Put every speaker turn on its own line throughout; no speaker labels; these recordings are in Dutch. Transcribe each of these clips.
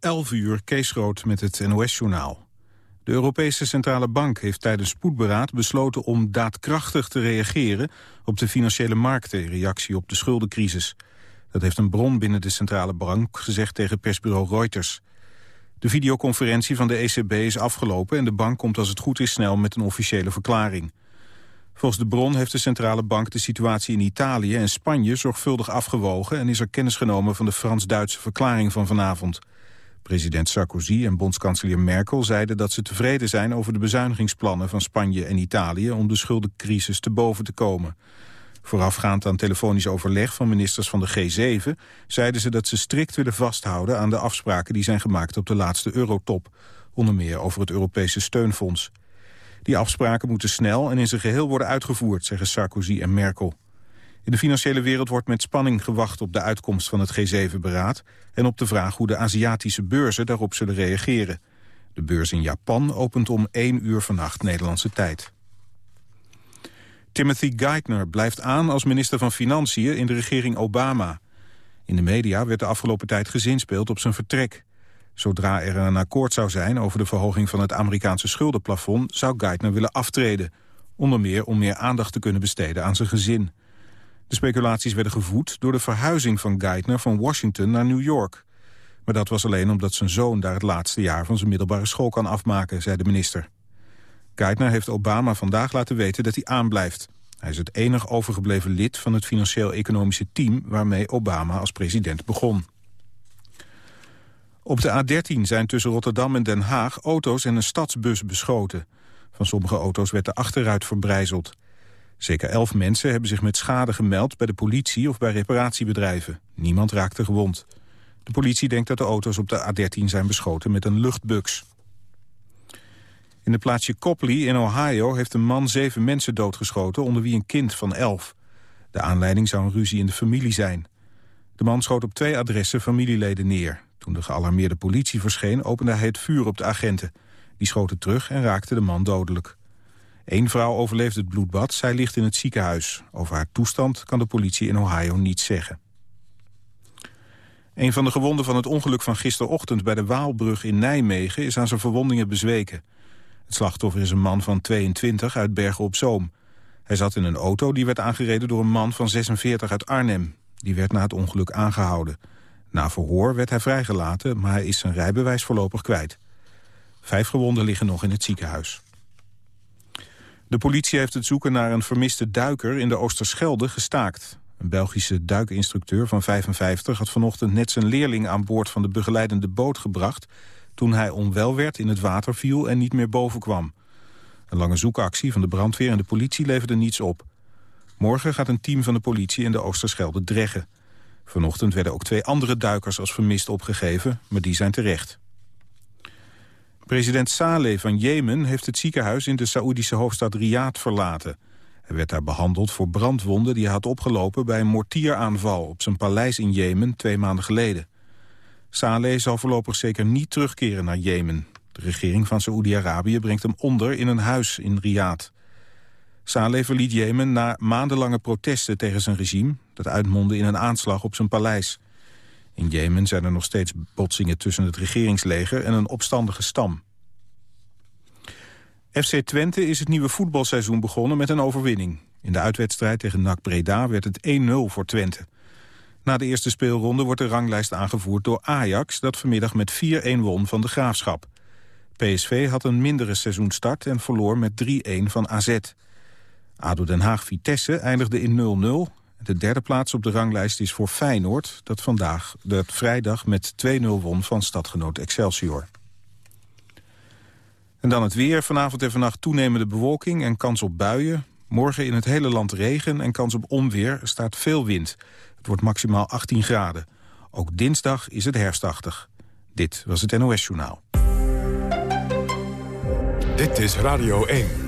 11 uur, Kees Rood met het NOS-journaal. De Europese Centrale Bank heeft tijdens spoedberaad besloten om daadkrachtig te reageren op de financiële markten in reactie op de schuldencrisis. Dat heeft een bron binnen de Centrale Bank gezegd tegen persbureau Reuters. De videoconferentie van de ECB is afgelopen en de bank komt als het goed is snel met een officiële verklaring. Volgens de bron heeft de centrale bank de situatie in Italië en Spanje zorgvuldig afgewogen en is er kennis genomen van de Frans-Duitse verklaring van vanavond. President Sarkozy en bondskanselier Merkel zeiden dat ze tevreden zijn over de bezuinigingsplannen van Spanje en Italië om de schuldencrisis te boven te komen. Voorafgaand aan telefonisch overleg van ministers van de G7 zeiden ze dat ze strikt willen vasthouden aan de afspraken die zijn gemaakt op de laatste eurotop, onder meer over het Europese steunfonds. Die afspraken moeten snel en in zijn geheel worden uitgevoerd, zeggen Sarkozy en Merkel. In de financiële wereld wordt met spanning gewacht op de uitkomst van het G7-beraad... en op de vraag hoe de Aziatische beurzen daarop zullen reageren. De beurs in Japan opent om 1 uur vannacht Nederlandse tijd. Timothy Geithner blijft aan als minister van Financiën in de regering Obama. In de media werd de afgelopen tijd gezinspeeld op zijn vertrek. Zodra er een akkoord zou zijn over de verhoging van het Amerikaanse schuldenplafond... zou Geithner willen aftreden. Onder meer om meer aandacht te kunnen besteden aan zijn gezin. De speculaties werden gevoed door de verhuizing van Geithner van Washington naar New York. Maar dat was alleen omdat zijn zoon daar het laatste jaar van zijn middelbare school kan afmaken, zei de minister. Geithner heeft Obama vandaag laten weten dat hij aanblijft. Hij is het enig overgebleven lid van het financieel-economische team... waarmee Obama als president begon. Op de A13 zijn tussen Rotterdam en Den Haag auto's en een stadsbus beschoten. Van sommige auto's werd de achteruit verbrijzeld. Zeker elf mensen hebben zich met schade gemeld bij de politie of bij reparatiebedrijven. Niemand raakte gewond. De politie denkt dat de auto's op de A13 zijn beschoten met een luchtbux. In de plaatsje Copley in Ohio heeft een man zeven mensen doodgeschoten... onder wie een kind van elf. De aanleiding zou een ruzie in de familie zijn. De man schoot op twee adressen familieleden neer. Toen de gealarmeerde politie verscheen, opende hij het vuur op de agenten. Die schoten terug en raakte de man dodelijk. Eén vrouw overleefde het bloedbad, zij ligt in het ziekenhuis. Over haar toestand kan de politie in Ohio niets zeggen. Een van de gewonden van het ongeluk van gisterochtend bij de Waalbrug in Nijmegen is aan zijn verwondingen bezweken. Het slachtoffer is een man van 22 uit Bergen op Zoom. Hij zat in een auto die werd aangereden door een man van 46 uit Arnhem. Die werd na het ongeluk aangehouden. Na verhoor werd hij vrijgelaten, maar hij is zijn rijbewijs voorlopig kwijt. Vijf gewonden liggen nog in het ziekenhuis. De politie heeft het zoeken naar een vermiste duiker in de Oosterschelde gestaakt. Een Belgische duikinstructeur van 55 had vanochtend net zijn leerling aan boord van de begeleidende boot gebracht... toen hij onwel werd, in het water viel en niet meer boven kwam. Een lange zoekactie van de brandweer en de politie leverde niets op. Morgen gaat een team van de politie in de Oosterschelde dreggen. Vanochtend werden ook twee andere duikers als vermist opgegeven, maar die zijn terecht. President Saleh van Jemen heeft het ziekenhuis in de Saoedische hoofdstad Riyadh verlaten. Hij werd daar behandeld voor brandwonden die hij had opgelopen bij een mortieraanval op zijn paleis in Jemen twee maanden geleden. Saleh zal voorlopig zeker niet terugkeren naar Jemen. De regering van Saoedi-Arabië brengt hem onder in een huis in Riyadh. Saleh verliet Jemen na maandenlange protesten tegen zijn regime... dat uitmondde in een aanslag op zijn paleis. In Jemen zijn er nog steeds botsingen tussen het regeringsleger en een opstandige stam. FC Twente is het nieuwe voetbalseizoen begonnen met een overwinning. In de uitwedstrijd tegen NAC Breda werd het 1-0 voor Twente. Na de eerste speelronde wordt de ranglijst aangevoerd door Ajax... dat vanmiddag met 4-1 won van de Graafschap. PSV had een mindere seizoenstart en verloor met 3-1 van AZ. ADO Den Haag-Vitesse eindigde in 0-0 de derde plaats op de ranglijst is voor Feyenoord... dat vandaag, dat vrijdag met 2-0 won van stadgenoot Excelsior. En dan het weer. Vanavond en vannacht toenemende bewolking en kans op buien. Morgen in het hele land regen en kans op onweer. Er staat veel wind. Het wordt maximaal 18 graden. Ook dinsdag is het herfstachtig. Dit was het NOS Journaal.
Dit is Radio 1.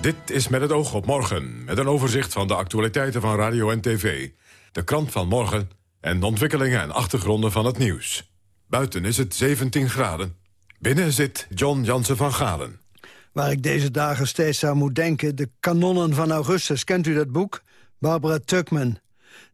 Dit is met het oog op morgen, met een overzicht van de actualiteiten van radio en tv. De krant van morgen en de ontwikkelingen en achtergronden van het nieuws. Buiten is het 17 graden. Binnen zit John Jansen van Galen.
Waar ik deze dagen steeds aan moet denken, de kanonnen van Augustus. Kent u dat boek? Barbara Tuckman.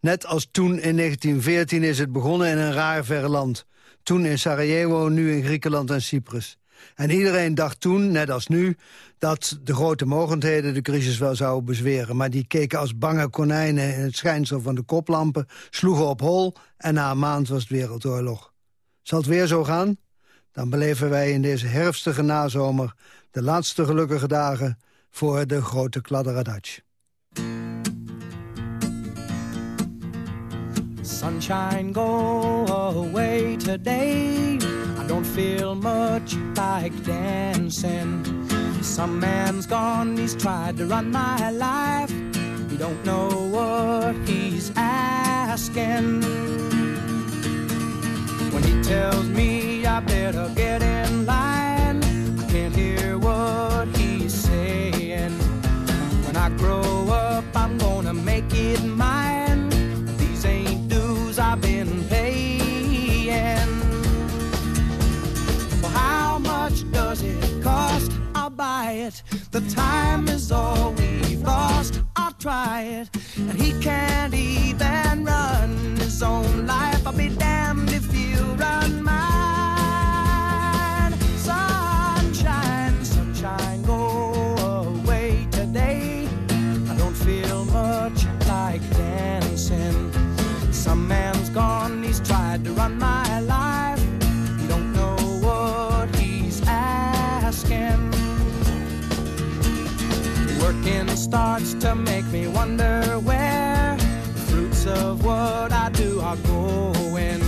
Net als toen in 1914 is het begonnen in een raar verre land. Toen in Sarajevo, nu in Griekenland en Cyprus. En iedereen dacht toen, net als nu, dat de grote mogendheden de crisis wel zouden bezweren. Maar die keken als bange konijnen in het schijnsel van de koplampen, sloegen op hol en na een maand was het wereldoorlog. Zal het weer zo gaan? Dan beleven wij in deze herfstige nazomer de laatste gelukkige dagen voor de grote kladderadatsch. Sunshine go away today. I don't feel much like dancing. Some man's gone, he's tried to run my life. He don't know what he's asking. When he tells me I better get in line I can't hear what he's saying. When I grow up I'm gonna Buy it. The time is all we've lost. I'll try it. And he can't even run his own life. I'll be damned if you run mine. Sunshine, sunshine, go away today. I don't feel much like dancing. Some man's gone, he's tried to run my life Working starts to make me wonder where the fruits of what I do are going.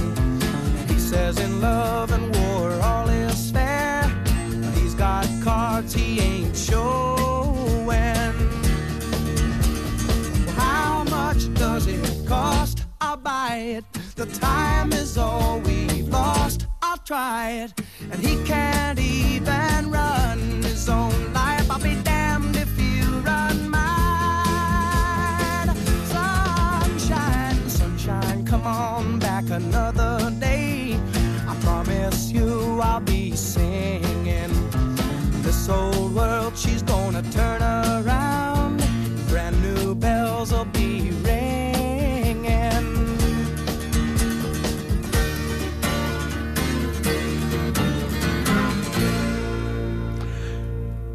He says in love and war all is fair. He's got cards he ain't showing. How much does it cost? I'll buy it. The time is all we've lost. I'll try it. And he can't even run his own life. I'll be damned another day. I promise you I'll be singing. This old world, she's gonna turn around. Brand new bells will be ringing.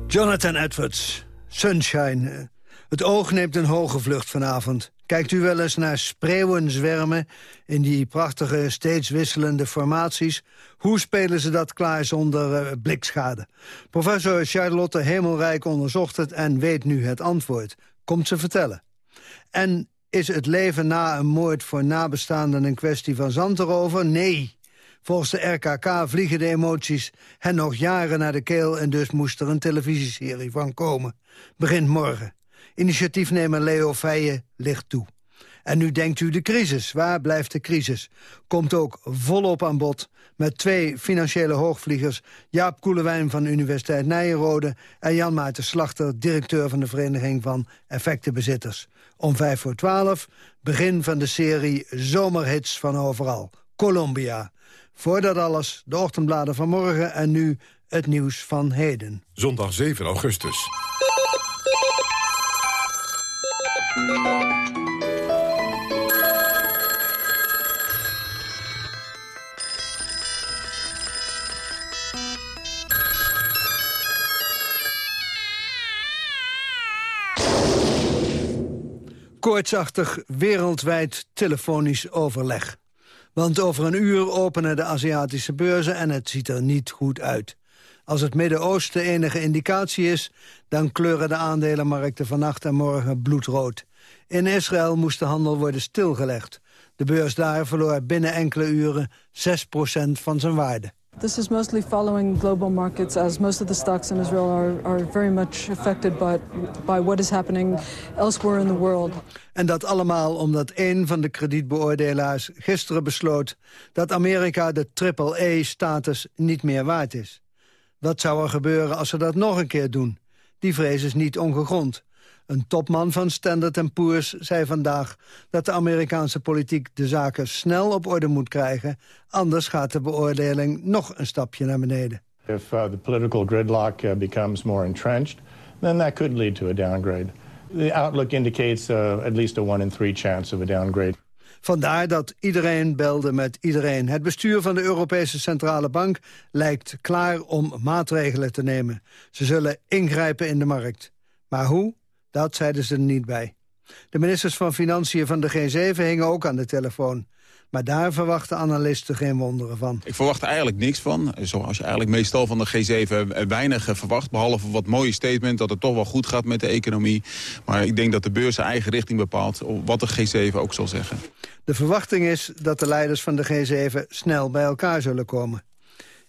Jonathan Edwards, Sunshine. Het oog neemt een hoge vlucht vanavond. Kijkt u wel eens naar spreeuwen zwermen in die prachtige, steeds wisselende formaties? Hoe spelen ze dat klaar zonder uh, blikschade? Professor Charlotte Hemelrijk onderzocht het en weet nu het antwoord. Komt ze vertellen. En is het leven na een moord voor nabestaanden een kwestie van zand erover? Nee. Volgens de RKK vliegen de emoties hen nog jaren naar de keel... en dus moest er een televisieserie van komen. Begint morgen. Initiatiefnemer Leo Feijen ligt toe. En nu denkt u de crisis. Waar blijft de crisis? Komt ook volop aan bod met twee financiële hoogvliegers... Jaap Koelewijn van de Universiteit Nijenrode... en Jan Maarten Slachter, directeur van de Vereniging van Effectenbezitters. Om vijf voor twaalf, begin van de serie Zomerhits van Overal. Colombia. Voordat alles, de ochtendbladen van morgen en nu het nieuws van heden.
Zondag 7 augustus.
Koortsachtig wereldwijd telefonisch overleg. Want over een uur openen de Aziatische beurzen en het ziet er niet goed uit. Als het Midden-Oosten enige indicatie is... dan kleuren de aandelenmarkten vannacht en morgen bloedrood. In Israël moest de handel worden stilgelegd. De beurs daar verloor binnen enkele uren 6% van zijn waarde.
This is mostly following global markets as most of the stocks in Israel are, are very much affected by, by what is happening elsewhere in the world.
En dat allemaal omdat een van de kredietbeoordelaars gisteren besloot... dat Amerika de triple-E-status niet meer waard is. Wat zou er gebeuren als ze dat nog een keer doen? Die vrees is niet ongegrond. Een topman van Standard Poor's zei vandaag dat de Amerikaanse politiek de zaken snel op orde moet krijgen. Anders gaat de beoordeling nog een stapje naar beneden.
If uh, the political gridlock uh, becomes more entrenched, then that could lead to a downgrade. The outlook indicates uh, at least a one in three chance of a downgrade.
Vandaar dat iedereen belde met iedereen. Het bestuur van de Europese Centrale Bank lijkt klaar om maatregelen te nemen. Ze zullen ingrijpen in de markt. Maar hoe? Dat zeiden ze er niet bij. De ministers van Financiën van de G7 hingen ook aan de telefoon. Maar daar verwachten analisten geen wonderen van.
Ik verwacht er eigenlijk niks van. Zoals je eigenlijk meestal van de G7 weinig verwacht. Behalve wat mooie statement dat het toch wel goed gaat met de economie. Maar ik denk dat de beurs zijn eigen richting bepaalt. Wat de G7 ook zal zeggen.
De verwachting is dat de leiders van de G7 snel bij elkaar zullen komen.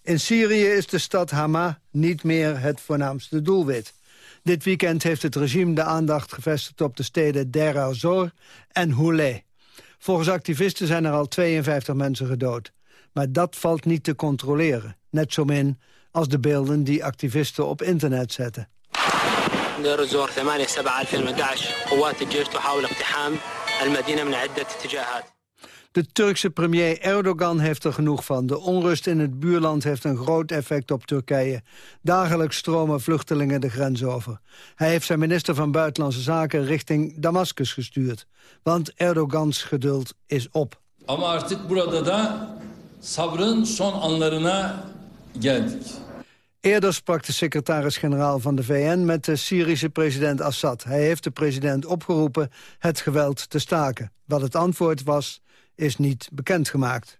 In Syrië is de stad Hama niet meer het voornaamste doelwit. Dit weekend heeft het regime de aandacht gevestigd op de steden Deir al-Zor en Houlé. Volgens activisten zijn er al 52 mensen gedood. Maar dat valt niet te controleren. Net zo min als de beelden die activisten op internet zetten. De Turkse premier Erdogan heeft er genoeg van. De onrust in het buurland heeft een groot effect op Turkije. Dagelijks stromen vluchtelingen de grens over. Hij heeft zijn minister van Buitenlandse Zaken richting Damascus gestuurd. Want Erdogans geduld is op.
Ama artık burada da sabrın son anlarına geldik.
Eerder sprak de secretaris-generaal van de VN met de Syrische president Assad. Hij heeft de president opgeroepen het geweld te staken. Wat het antwoord was, is niet bekendgemaakt.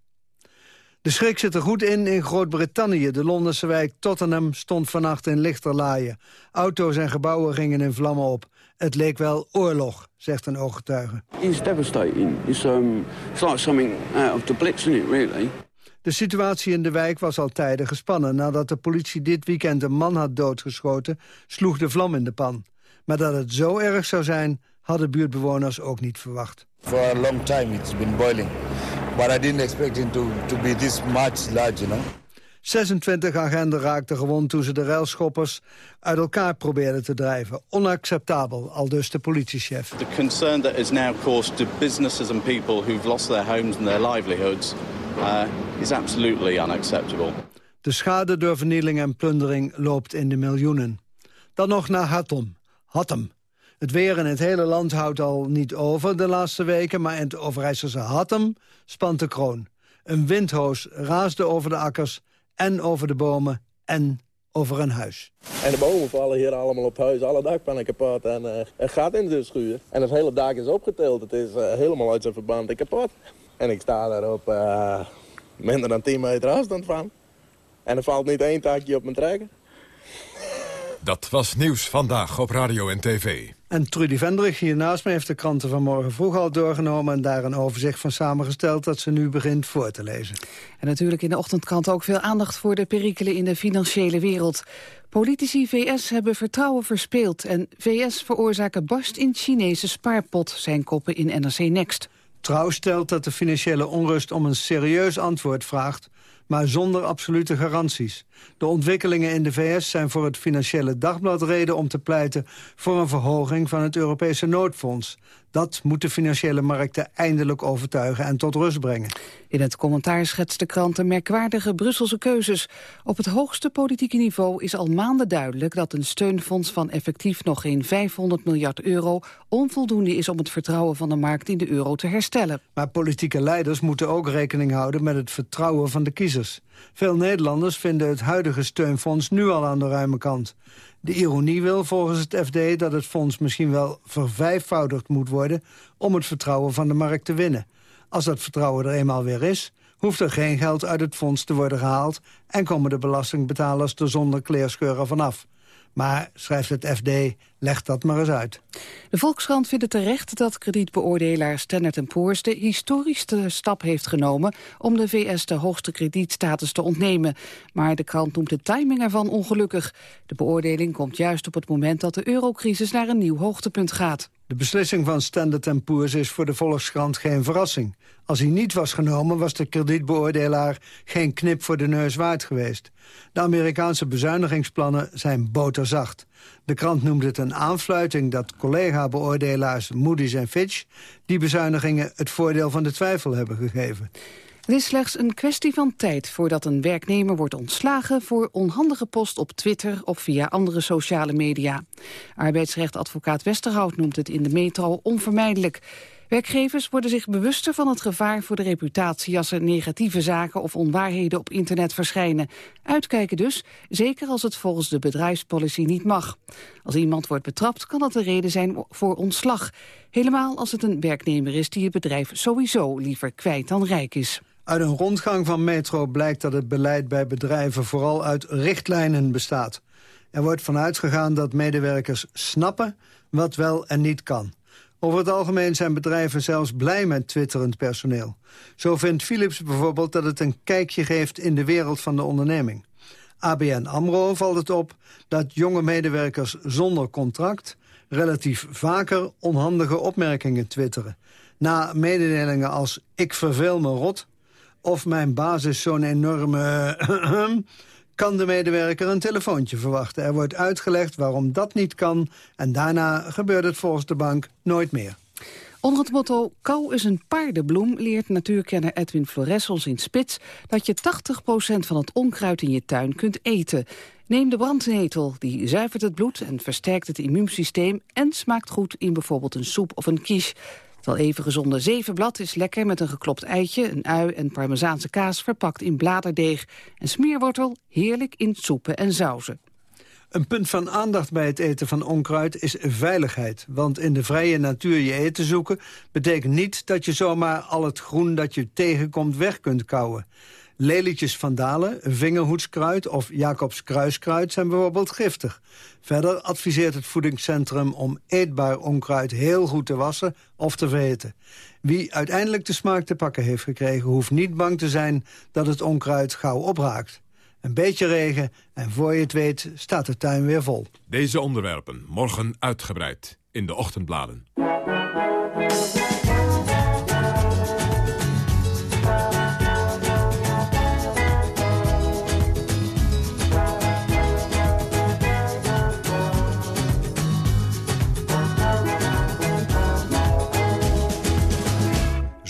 De schrik zit er goed in in Groot-Brittannië. De Londense wijk Tottenham stond vannacht in lichterlaaien. Auto's en gebouwen gingen in vlammen op. Het leek wel oorlog, zegt een ooggetuige.
It's devastating. It's, um, it's like something out of the blitz, isn't it, really?
De situatie in de wijk was al tijden gespannen. Nadat de politie dit weekend een man had doodgeschoten... sloeg de vlam in de pan. Maar dat het zo erg zou zijn, hadden buurtbewoners ook niet verwacht.
For a long time it's been boiling. But I didn't expect it to, to be this much large, you know.
26 agenten raakten gewond toen ze de railschoppers uit elkaar probeerden te drijven. Onacceptabel, al dus de politiechef.
The concern that is now caused to businesses and people who've lost their homes and their livelihoods uh, is absolutely unacceptable.
De schade door vernieling en plundering loopt in de miljoenen. Dan nog naar Hattem. Hattem. Het weer in het hele land houdt al niet over de laatste weken... maar in het Overijsselse Hattem spant de kroon. Een windhoos raasde over de akkers en over de bomen en over een huis.
En de bomen vallen hier allemaal op huis. Alle dakpannen kapot en uh, er gaat in de schuur. En het hele dak is opgetild. Het is uh, helemaal uit zijn verband kapot. En ik sta daar op uh, minder dan 10 meter afstand van. En er valt niet één takje op mijn trekken.
Dat was Nieuws Vandaag op Radio en TV.
En Trudy Vendrich hier naast me heeft de kranten van morgen vroeg al doorgenomen... en daar een overzicht van samengesteld dat ze nu begint voor te lezen.
En natuurlijk in de ochtendkrant ook veel aandacht voor de perikelen in de financiële wereld. Politici VS hebben vertrouwen verspeeld... en VS veroorzaken barst in Chinese spaarpot, zijn koppen in NRC Next.
Trouw stelt dat de financiële onrust om een serieus antwoord vraagt maar zonder absolute garanties. De ontwikkelingen in de VS zijn voor het Financiële Dagblad reden om te pleiten voor een verhoging van het Europese noodfonds. Dat moet de financiële markten eindelijk overtuigen en tot rust brengen.
In het commentaar schetst de krant een merkwaardige Brusselse keuzes. Op het hoogste politieke niveau is al maanden duidelijk dat een steunfonds van effectief nog geen 500 miljard euro onvoldoende is om het vertrouwen van de markt in de euro te herstellen.
Maar politieke leiders moeten ook rekening houden met het vertrouwen van de kiezers. Veel Nederlanders vinden het huidige steunfonds nu al aan de ruime kant. De ironie wil volgens het FD dat het fonds misschien wel vervijfvoudigd moet worden... om het vertrouwen van de markt te winnen. Als dat vertrouwen er eenmaal weer is, hoeft er geen geld uit het fonds te worden gehaald... en komen de belastingbetalers er zonder kleerscheuren vanaf. Maar, schrijft het FD, leg dat maar eens uit.
De Volkskrant vindt het terecht dat kredietbeoordelaar Standard Poor's... de historische stap heeft genomen om de VS de hoogste kredietstatus te ontnemen. Maar de krant noemt de timing ervan ongelukkig. De beoordeling komt juist op het moment dat de eurocrisis naar een nieuw hoogtepunt gaat.
De beslissing van Standard Poor's is voor de Volkskrant geen verrassing. Als hij niet was genomen, was de kredietbeoordelaar geen knip voor de neus waard geweest. De Amerikaanse bezuinigingsplannen zijn boterzacht. De krant noemde het een aanfluiting dat collega-beoordelaars Moody's en Fitch... die bezuinigingen het voordeel van de twijfel hebben gegeven.
Het is slechts een kwestie van tijd voordat een werknemer wordt ontslagen voor onhandige post op Twitter of via andere sociale media. Arbeidsrechtadvocaat Westerhout noemt het in de metro onvermijdelijk. Werkgevers worden zich bewuster van het gevaar voor de reputatie als er negatieve zaken of onwaarheden op internet verschijnen. Uitkijken dus, zeker als het volgens de bedrijfspolicy niet mag. Als iemand wordt betrapt kan dat een reden zijn voor ontslag. Helemaal als het een werknemer is die het bedrijf sowieso liever kwijt dan rijk is.
Uit een rondgang van Metro blijkt dat het beleid bij bedrijven vooral uit richtlijnen bestaat. Er wordt vanuit gegaan dat medewerkers snappen wat wel en niet kan. Over het algemeen zijn bedrijven zelfs blij met twitterend personeel. Zo vindt Philips bijvoorbeeld dat het een kijkje geeft in de wereld van de onderneming. ABN AMRO valt het op dat jonge medewerkers zonder contract... relatief vaker onhandige opmerkingen twitteren. Na mededelingen als ik verveel me rot of mijn baas is zo'n enorme... kan de medewerker een telefoontje verwachten. Er wordt uitgelegd waarom dat niet kan... en daarna gebeurt het volgens de bank nooit meer.
Onder het motto kou is een paardenbloem leert natuurkenner Edwin Flores ons in Spits dat je 80% van het onkruid in je tuin kunt eten. Neem de brandnetel, die zuivert het bloed en versterkt het immuunsysteem en smaakt goed in bijvoorbeeld een soep of een quiche. Het wel even gezonde zevenblad is lekker met een geklopt eitje, een ui en parmezaanse kaas verpakt in bladerdeeg. En smeerwortel heerlijk in soepen en sauzen.
Een punt van aandacht bij het eten van onkruid is veiligheid. Want in de vrije natuur je eten zoeken... betekent niet dat je zomaar al het groen dat je tegenkomt weg kunt kouwen. Lelietjes van Dalen, vingerhoedskruid of Jacobs kruiskruid zijn bijvoorbeeld giftig. Verder adviseert het voedingscentrum om eetbaar onkruid heel goed te wassen of te vreten. Wie uiteindelijk de smaak te pakken heeft gekregen... hoeft niet bang te zijn dat het onkruid gauw opraakt. Een beetje regen en voor je het weet staat de tuin weer vol.
Deze onderwerpen morgen uitgebreid in de ochtendbladen.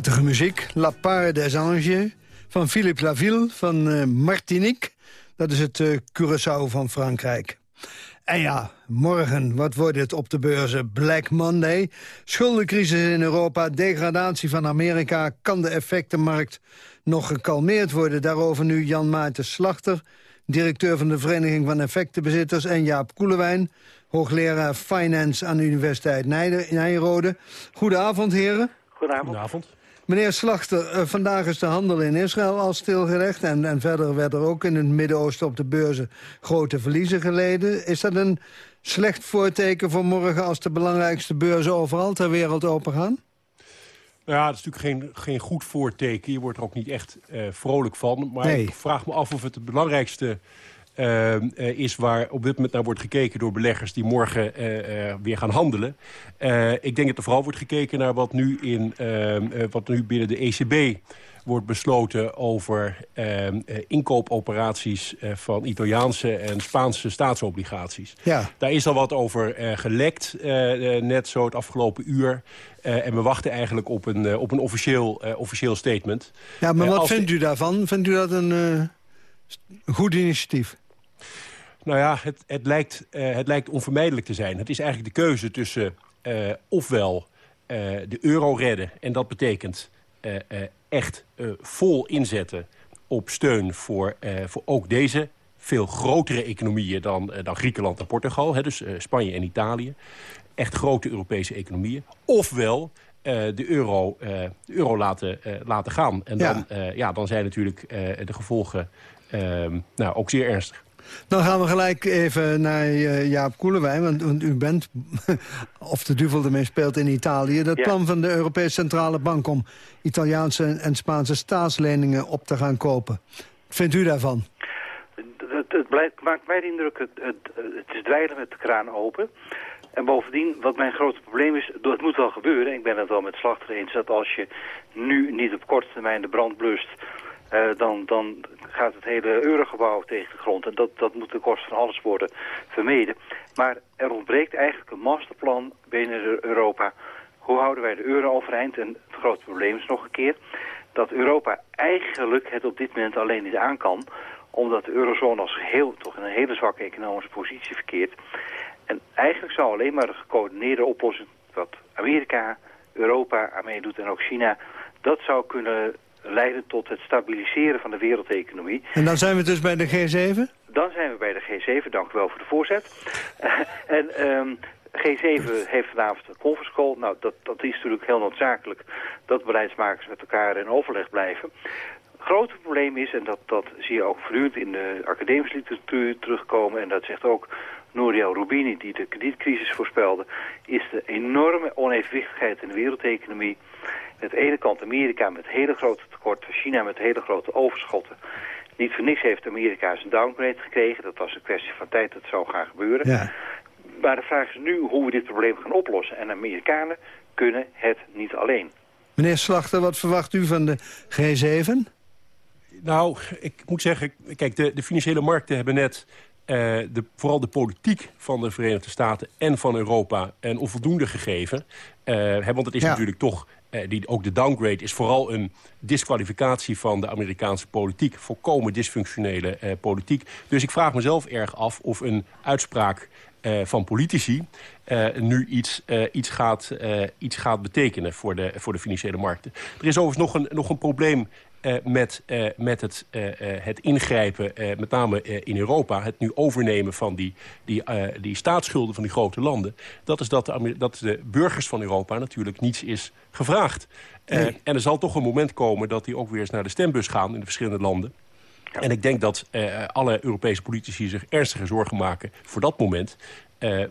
Prettige muziek. La Part des Anges van Philippe Laville van uh, Martinique. Dat is het uh, Curaçao van Frankrijk. En ja, morgen, wat wordt het op de beurzen? Black Monday, schuldencrisis in Europa, degradatie van Amerika... kan de effectenmarkt nog gekalmeerd worden? Daarover nu Jan Maarten Slachter, directeur van de Vereniging van Effectenbezitters... en Jaap Koelewijn, hoogleraar Finance aan de Universiteit Nijrode. Goedenavond, heren.
Goedenavond. Goedenavond.
Meneer Slachter, uh, vandaag is de handel in Israël al stilgelegd... En, en verder werden er ook in het Midden-Oosten op de beurzen grote verliezen geleden. Is dat een slecht voorteken voor morgen als de belangrijkste beurzen overal ter wereld opengaan?
Nou ja, dat is natuurlijk geen, geen goed voorteken. Je wordt er ook niet echt uh, vrolijk van. Maar
nee.
ik vraag me af of het de belangrijkste is waar op dit moment naar wordt gekeken door beleggers die morgen uh, uh, weer gaan handelen. ik denk dat er vooral wordt gekeken naar wat nu, in, ehm, wat nu binnen de ECB wordt besloten over ehm, inkoopoperaties van Italiaanse en Spaanse staatsobligaties.
Ja.
Daar is al wat over gelekt, net zo het afgelopen uur. en we wachten eigenlijk op een, op een officieel, officieel statement.
Ja, maar wat vindt u daarvan? Vindt u dat een goed initiatief?
Nou ja, het, het, lijkt, uh, het lijkt onvermijdelijk te zijn. Het is eigenlijk de keuze tussen uh, ofwel uh, de euro redden... en dat betekent echt vol inzetten op steun voor, voor ook deze veel grotere economieën dan, dan Griekenland en Portugal. Hè, dus Spanje en Italië. Echt grote Europese economieën. Ofwel de, euro, de euro laten, laten gaan. En dan, ja. ja dan zijn natuurlijk de gevolgen nou, ook zeer ernstig.
Dan gaan we gelijk even naar uh, Jaap Koelewijn. Want, want, u bent, of de duvel ermee speelt in Italië... dat ja. plan van de Europese Centrale Bank... om Italiaanse en Spaanse staatsleningen op te gaan kopen. Wat vindt u daarvan?
Het, het maakt mij de indruk, het, het, het is dweilen met de kraan open... En bovendien, wat mijn grote probleem is, het moet wel gebeuren. Ik ben het wel met Slachter eens dat als je nu niet op korte termijn de brand blust... Uh, dan, dan gaat het hele eurogebouw tegen de grond. En dat, dat moet de kost van alles worden vermeden. Maar er ontbreekt eigenlijk een masterplan binnen Europa. Hoe houden wij de euro overeind? En het grote probleem is nog een keer dat Europa eigenlijk het op dit moment alleen niet aan kan omdat de eurozone als geheel toch in een hele zwakke economische positie verkeert. En eigenlijk zou alleen maar een gecoördineerde oplossing, wat Amerika, Europa aan meedoet en ook China, dat zou kunnen leiden tot het stabiliseren van de wereldeconomie.
En dan zijn we dus bij de G7?
Dan zijn we bij de G7, dank u wel voor de voorzet. en um, G7 heeft vanavond een conference call. Nou, dat, dat is natuurlijk heel noodzakelijk dat beleidsmakers met elkaar in overleg blijven. Het grote probleem is, en dat, dat zie je ook voortdurend in de academische literatuur terugkomen... en dat zegt ook Nouriel Rubini, die de kredietcrisis voorspelde... is de enorme onevenwichtigheid in de wereldeconomie. Aan de ene kant Amerika met hele grote tekorten, China met hele grote overschotten. Niet voor niks heeft Amerika zijn downgrade gekregen. Dat was een kwestie van tijd dat het zou gaan gebeuren.
Ja.
Maar de vraag is nu hoe we dit probleem gaan oplossen. En de Amerikanen kunnen het niet alleen.
Meneer Slachter, wat verwacht u van de G7?
Nou, ik moet zeggen, kijk, de, de financiële markten hebben net uh, de, vooral de politiek van de Verenigde Staten en van Europa een onvoldoende gegeven. Uh, want het is
Ja.
natuurlijk toch, uh, die, ook de downgrade is vooral een disqualificatie van de Amerikaanse politiek. Volkomen dysfunctionele politiek. Dus ik vraag mezelf erg af of een uitspraak van politici... nu iets, iets, gaat, iets gaat betekenen voor de, voor de financiële markten. Er is overigens nog een, nog een probleem uh, met, uh, met het, uh, het ingrijpen, met name in Europa... het nu overnemen van die, die, die staatsschulden van die grote landen... dat is dat de, dat de burgers van Europa natuurlijk niets is gevraagd. Nee. En er zal toch een moment komen dat die ook weer eens naar de stembus gaan... in de verschillende landen. En ik denk dat alle Europese politici zich ernstige zorgen maken voor dat moment.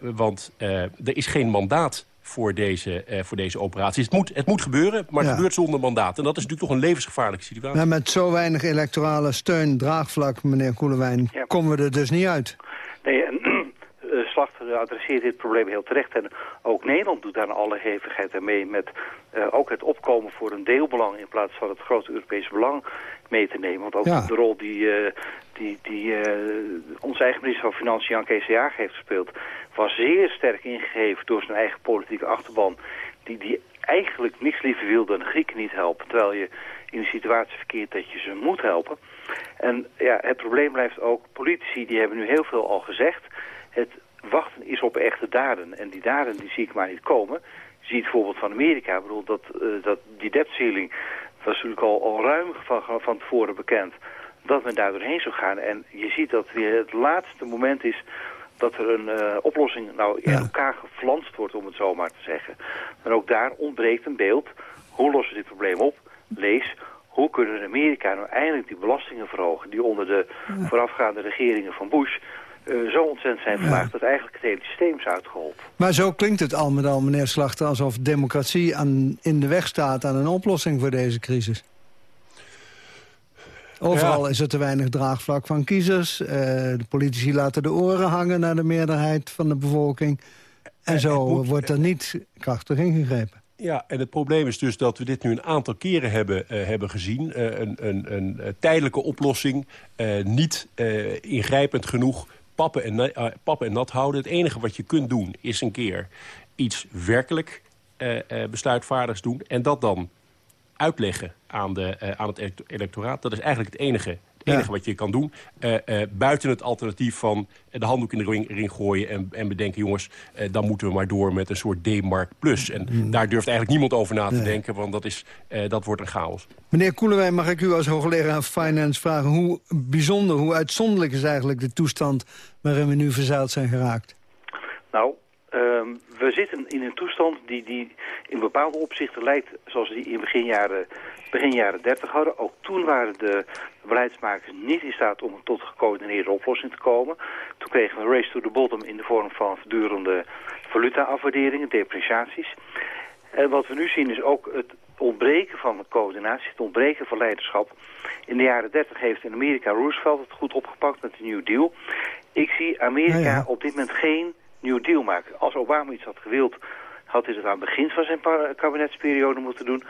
want er is geen mandaat voor deze, uh, voor deze operaties. Het moet, het moet gebeuren, maar het gebeurt zonder mandaat. En dat is natuurlijk toch een levensgevaarlijke situatie.
Ja, met zo weinig electorale steun, draagvlak, meneer Koelewijn... Ja. komen we er dus niet uit.
Nee, en Slachter adresseert dit probleem heel terecht. En ook Nederland doet daar alle hevigheid aan mee... met uh, ook het opkomen voor een deelbelang... in plaats van het grote Europese belang mee te nemen. Want ook ja. de rol die, uh, die, die uh, onze eigen minister van Financiën, Jan Kees heeft gespeeld... was zeer sterk ingegeven door zijn eigen politieke achterban... die, die eigenlijk niks liever wil dan de Grieken niet helpen... terwijl je in een situatie verkeert dat je ze moet helpen. En ja, het probleem blijft ook, politici die hebben nu heel veel al gezegd... het wachten is op echte daden. En die daden die zie ik maar niet komen. Je ziet het voorbeeld van Amerika. Ik bedoel, dat, uh, dat die debt ceiling was natuurlijk al, al ruim van, van tevoren bekend dat men daar doorheen zou gaan. En je ziet dat weer het laatste moment is dat er een uh, oplossing nou in ja. elkaar geflanst wordt, om het zo maar te zeggen. En ook daar ontbreekt een beeld. Hoe lossen we dit probleem op? Lees, hoe kunnen Amerika nou eindelijk die belastingen verhogen... die onder de voorafgaande regeringen van Bush uh, zo ontzettend zijn verlaagd... Ja. dat eigenlijk het hele systeem is uitgeholpen.
Maar zo klinkt het al met al, meneer Slachter... alsof democratie aan, in de weg staat aan een oplossing voor deze crisis. Overal ja. is er te weinig draagvlak van kiezers. Uh, de politici laten de oren hangen naar de meerderheid van de bevolking. En zo moet, wordt er niet krachtig ingegrepen.
Ja, en het probleem is dus dat we dit nu een aantal keren hebben, uh, hebben gezien. Uh, een, een, een, tijdelijke oplossing, niet ingrijpend genoeg pappen en, uh, pappen en nat houden. Het enige wat je kunt doen is een keer iets werkelijk uh, uh, besluitvaardigs doen... en dat dan uitleggen aan, de, aan het electoraat. Dat is eigenlijk het enige, enige ja. wat je kan doen. buiten het alternatief van de handdoek in de ring, ring gooien... En, en, bedenken, jongens, dan moeten we maar door met een soort D-Mark Plus. En mm. daar durft eigenlijk niemand over na te nee. denken... want dat, is, dat wordt een chaos.
Meneer Koelewijn, mag ik u als hoogleraar Finance vragen... hoe bijzonder, hoe uitzonderlijk is eigenlijk de toestand waarin we nu verzeild zijn geraakt?
Nou, um, we zitten in een toestand die, die in bepaalde opzichten lijkt zoals die in begin jaren, begin jaren 30 hadden. Ook toen waren de beleidsmakers niet in staat om tot een gecoördineerde oplossing te komen. Toen kregen we een race to the bottom in de vorm van voortdurende valuta-afwaarderingen, depreciaties. En wat we nu zien is ook het ontbreken van coördinatie, het ontbreken van leiderschap. In de jaren 30 heeft in Amerika Roosevelt het goed opgepakt met de New Deal. Ik zie Amerika ja. op dit moment geen New Deal maken. Als Obama iets had gewild, had hij het aan het begin van zijn kabinetsperiode moeten doen.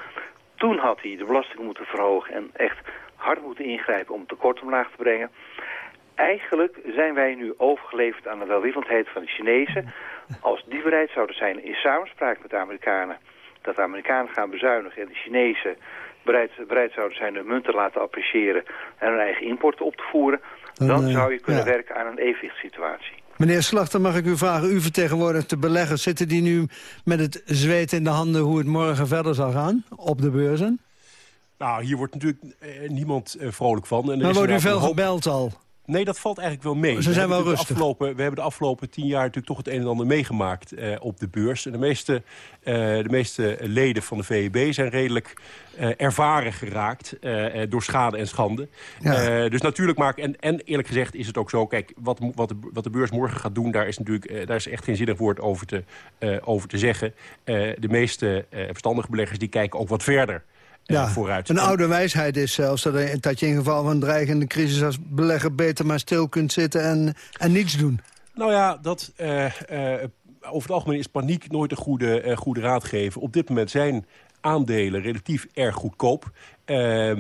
Toen had hij de belastingen moeten verhogen en echt hard moeten ingrijpen om het tekort omlaag te brengen. Eigenlijk zijn wij nu overgeleverd aan de welwillendheid van de Chinezen. Als die bereid zouden zijn in samenspraak met de Amerikanen... dat de Amerikanen gaan bezuinigen en de Chinezen bereid, bereid zouden zijn hun munten te laten appreciëren... en hun eigen importen op te voeren... dan, dan uh, zou je kunnen ja. werken aan een evenwichtssituatie.
Meneer Slachter, mag ik u vragen, u vertegenwoordigt de beleggers... zitten die nu met het zweet in de handen hoe het morgen verder zal gaan op de beurzen?
Nou, hier wordt natuurlijk eh, niemand eh, vrolijk van.
En maar wordt u veel hoop... gebeld al?
Nee, dat valt eigenlijk wel mee.
Ze zijn wel rustig.
Afgelopen, we hebben de afgelopen tien jaar natuurlijk toch het een en ander meegemaakt uh, op de beurs. En de meeste, uh, de meeste leden van de VEB zijn redelijk uh, ervaren geraakt door schade en schande. Ja. dus natuurlijk maak en, en eerlijk gezegd is het ook zo, kijk, wat, wat, de, wat de beurs morgen gaat doen, daar is natuurlijk daar is echt geen zinnig woord over te, over te zeggen. de meeste verstandige beleggers die kijken ook wat verder ja, vooruit.
Een oude wijsheid is zelfs dat, dat je in geval van een dreigende crisis als belegger beter maar stil kunt zitten en, en niets doen.
Nou ja, dat, uh, over het algemeen is paniek nooit een goede, uh, goede raadgever. Op dit moment zijn aandelen relatief erg goedkoop.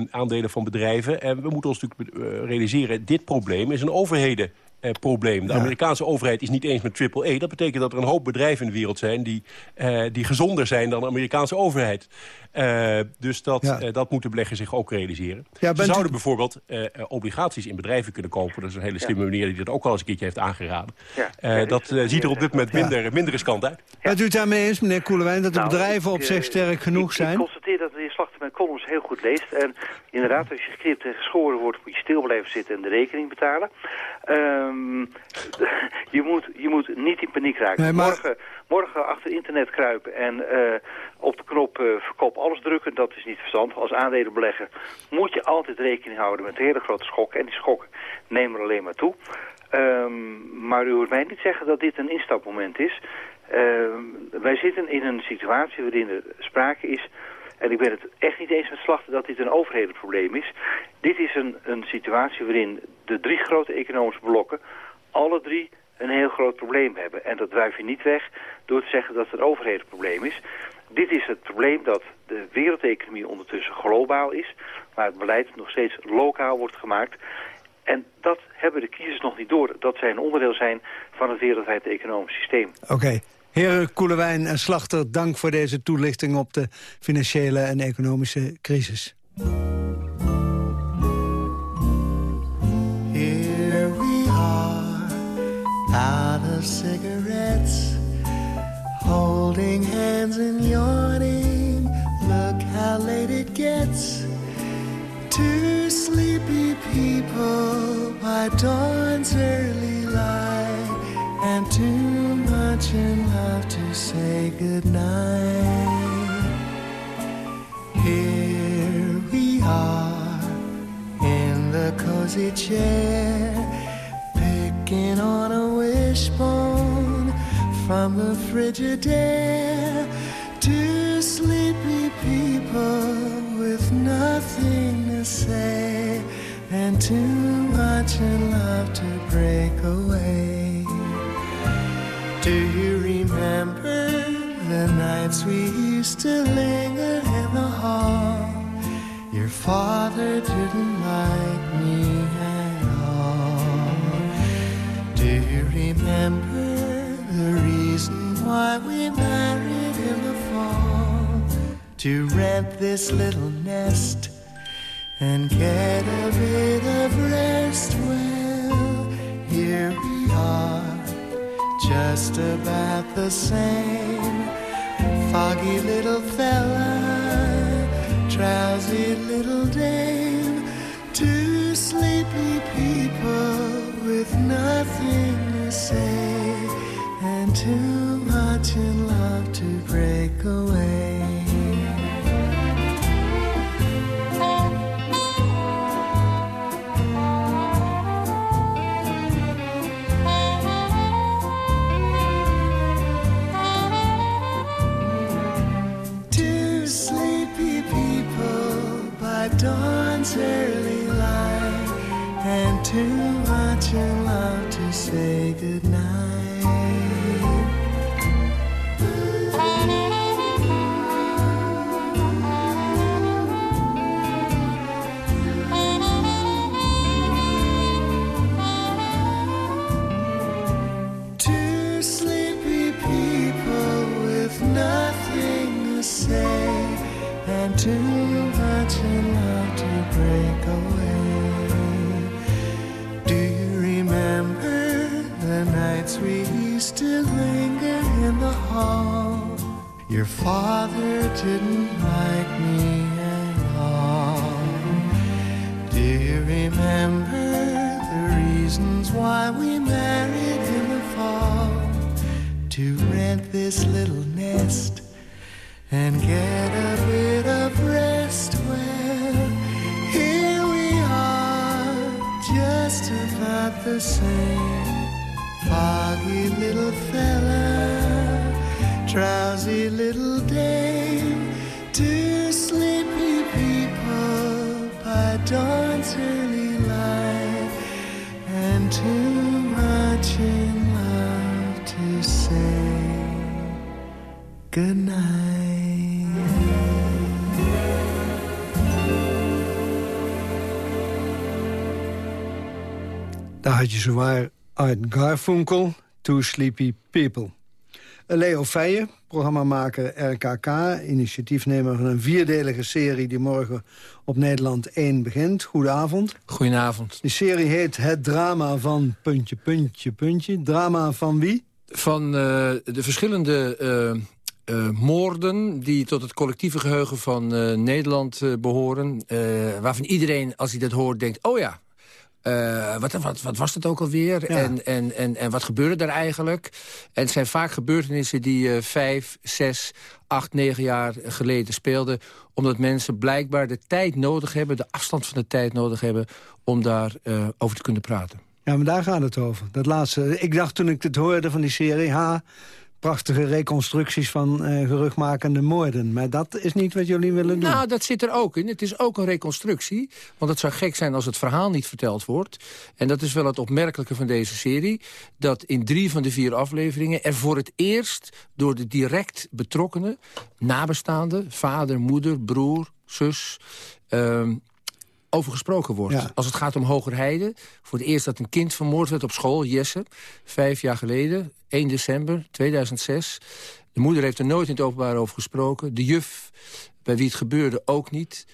aandelen van bedrijven. En we moeten ons natuurlijk realiseren, dit probleem is een overheden eh, probleem. De Amerikaanse overheid is niet eens met triple E. Dat betekent dat er een hoop bedrijven in de wereld zijn... die, eh, die gezonder zijn dan de Amerikaanse overheid. Uh, dus dat, ja. uh, dat moeten beleggers zich ook realiseren. Ja, Ze zouden u... bijvoorbeeld uh, obligaties in bedrijven kunnen kopen. Dat is een hele slimme ja. meneer die dat ook al eens een keertje heeft aangeraden. dat ziet er op dit moment minder, minder riskant uit.
Bent u het daarmee eens, meneer Koelewijn, dat de nou, bedrijven op zich sterk genoeg
ik,
zijn?
Ik dat de Slachter mijn columns heel goed leest. En inderdaad, als je geknipt en geschoren wordt, moet je stil blijven zitten en de rekening betalen. Um, je, moet, je moet niet in paniek raken. Nee, maar... morgen, morgen achter internet kruipen en uh, op de knop uh, verkoop alles drukken, dat is niet verstand. Als aandelenbelegger moet je altijd rekening houden met hele grote schokken. En die schokken nemen er alleen maar toe. Um, maar u hoort mij niet zeggen dat dit een instapmoment is. Um, wij zitten in een situatie waarin er sprake is... en ik ben het echt niet eens met slachten dat dit een overhedenprobleem is. Dit is een, een situatie waarin de drie grote economische blokken... alle drie een heel groot probleem hebben. En dat drijf je niet weg door te zeggen dat het een overhedenprobleem is. Dit is het probleem dat de wereldeconomie ondertussen globaal is... maar het beleid nog steeds lokaal wordt gemaakt... En dat hebben de kiezers nog niet door. Dat zij een onderdeel zijn van het wereldwijd economisch systeem.
Oké. Heren Koelewijn en Slachter, dank voor deze toelichting op de financiële en economische crisis.
Here we are, out of cigarettes, holding hands and yawning, look how late it gets. Two sleepy people by dawn's early light, and too much in love to say goodnight. Here we are in the cozy chair, picking on a wishbone from the Frigidaire. Two sleepy people with nothing to say and too much in love to break away. Do you remember the nights we used to linger in the hall? Your father didn't like me at all. Do you remember the reason why we married in the fall? To rent this little nest and get a bit of rest. Well, here we are, just about the same. Foggy little fella, drowsy little dame, two sleepy people with nothing to say, and too much in love to break away. Dawn's early light and too Your father didn't like me at all. Do you remember the reasons why we married in the fall? To rent this little nest and get a bit of rest. Well, here we are, just about the same. Foggy little fella, little dame, two sleepy people by dawn's early light, and too much in love to say good night.
Daar had je zowaar Uit Garfunkel, Two Sleepy People. Leo Feijen, programmamaker RKK, initiatiefnemer van een vierdelige serie... die morgen op Nederland 1 begint. Goedenavond.
Goedenavond.
Die serie heet Het Drama van puntje, puntje, puntje. Drama van wie?
Van uh, de verschillende uh, uh, moorden die tot het collectieve geheugen van Nederland behoren. waarvan iedereen, als hij dat hoort, denkt... oh ja, uh, wat, wat, wat, was het ook alweer? En, en, en, en wat gebeurde er eigenlijk? En het zijn vaak gebeurtenissen die uh, vijf, zes, acht, negen jaar geleden speelden. Omdat mensen blijkbaar de tijd nodig hebben... de afstand van de tijd nodig hebben... om daarover uh, over te kunnen praten.
Ja, maar daar gaat het over. Dat laatste. Ik dacht toen ik het hoorde van die serie... ha, prachtige reconstructies van uh, geruchtmakende moorden. Maar dat is niet wat jullie willen doen.
Nou, dat zit er ook in. Het is ook een reconstructie. Want het zou gek zijn als het verhaal niet verteld wordt. En dat is wel het opmerkelijke van deze serie. Dat in drie van de vier afleveringen er voor het eerst... door de direct betrokkenen, nabestaanden... vader, moeder, broer, zus... Uh, over gesproken wordt. Ja. Als het gaat om Hogerheide, voor het eerst dat een kind vermoord werd op school, Jesse, vijf jaar geleden, 1 december 2006. De moeder heeft er nooit in het openbaar over gesproken. De juf, bij wie het gebeurde, ook niet.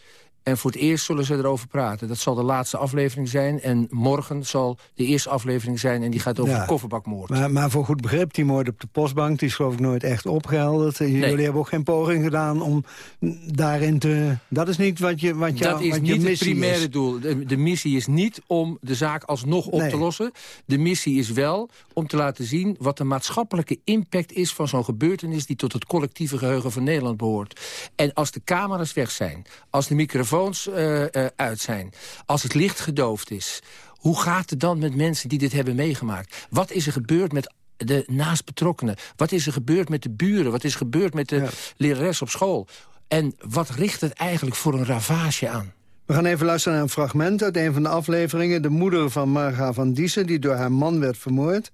En voor het eerst zullen ze erover praten. Dat zal de laatste aflevering zijn. En morgen zal de eerste aflevering zijn. En die gaat over ja, kofferbakmoord.
Maar, maar, voor goed begrip, die moord op de postbank... die is geloof ik nooit echt opgehelderd. Nee. Jullie hebben ook geen poging gedaan om daarin te... Dat is niet wat je wat jou,
Dat is
wat
niet het primaire is. doel. De, de, missie is niet om de zaak alsnog op nee. te lossen. De missie is wel om te laten zien... wat de maatschappelijke impact is van zo'n gebeurtenis... die tot het collectieve geheugen van Nederland behoort. En als de camera's weg zijn, als de microfoon uh, uh, uit zijn. Als het licht gedoofd is. Hoe gaat het dan met mensen die dit hebben meegemaakt? Wat is er gebeurd met de naastbetrokkenen? Wat is er gebeurd met de buren? Wat is er gebeurd met de ja. lerares op school? En wat richt het eigenlijk voor een ravage aan?
We gaan even luisteren naar een fragment uit een van de afleveringen. De moeder van Marga van Diesen, die door haar man werd vermoord.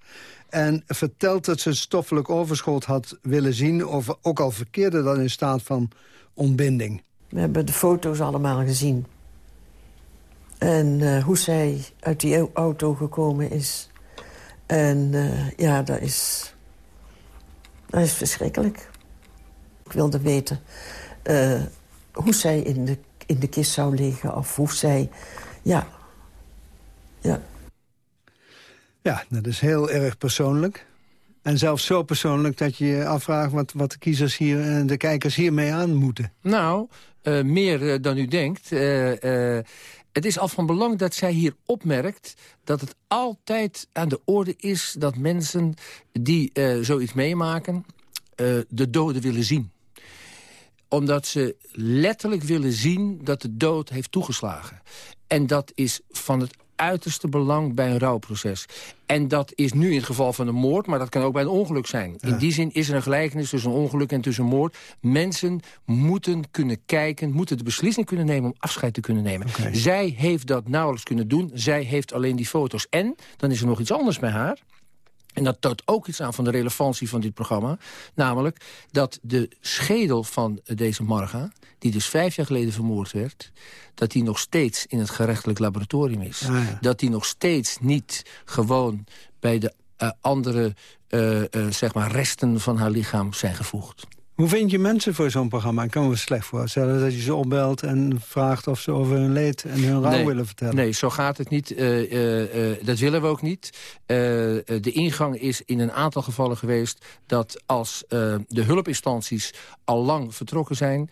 En vertelt dat ze stoffelijk overschot had willen zien... of ook al verkeerde dan in staat van ontbinding.
We hebben de foto's allemaal gezien. En uh, hoe zij uit die auto gekomen is. En uh, ja, dat is, dat is verschrikkelijk. Ik wilde weten uh, hoe zij in de, in de kist zou liggen. Of hoe zij... Ja. Ja.
Ja, dat is heel erg persoonlijk. En zelfs zo persoonlijk dat je je afvraagt... wat, wat de kiezers hier en de kijkers hiermee aan moeten.
Nou, uh, meer uh, dan u denkt. Uh, het is al van belang dat zij hier opmerkt... dat het altijd aan de orde is dat mensen die zoiets meemaken... de doden willen zien omdat ze letterlijk willen zien dat de dood heeft toegeslagen. En dat is van het uiterste belang bij een rouwproces. En dat is nu in het geval van een moord, maar dat kan ook bij een ongeluk zijn. Ja. In die zin is er een gelijkenis tussen een ongeluk en tussen moord. Mensen moeten kunnen kijken, moeten de beslissing kunnen nemen om afscheid te kunnen nemen. Okay. Zij heeft dat nauwelijks kunnen doen, zij heeft alleen die foto's. En, dan is er nog iets anders bij haar... En dat toont ook iets aan van de relevantie van dit programma. Namelijk dat de schedel van deze Marga... die dus vijf jaar geleden vermoord werd... dat die nog steeds in het gerechtelijk laboratorium is. Ah, ja. Dat die nog steeds niet gewoon bij de uh, andere uh, uh, zeg maar resten van haar lichaam zijn gevoegd.
Hoe vind je mensen voor zo'n programma? Ik kan me slecht voorstellen dat je ze opbelt en vraagt of ze over hun leed en hun rouw
nee,
willen vertellen.
Nee, zo gaat het niet. Uh, uh, uh, dat willen we ook niet. de ingang is in een aantal gevallen geweest dat als de hulpinstanties al lang vertrokken zijn...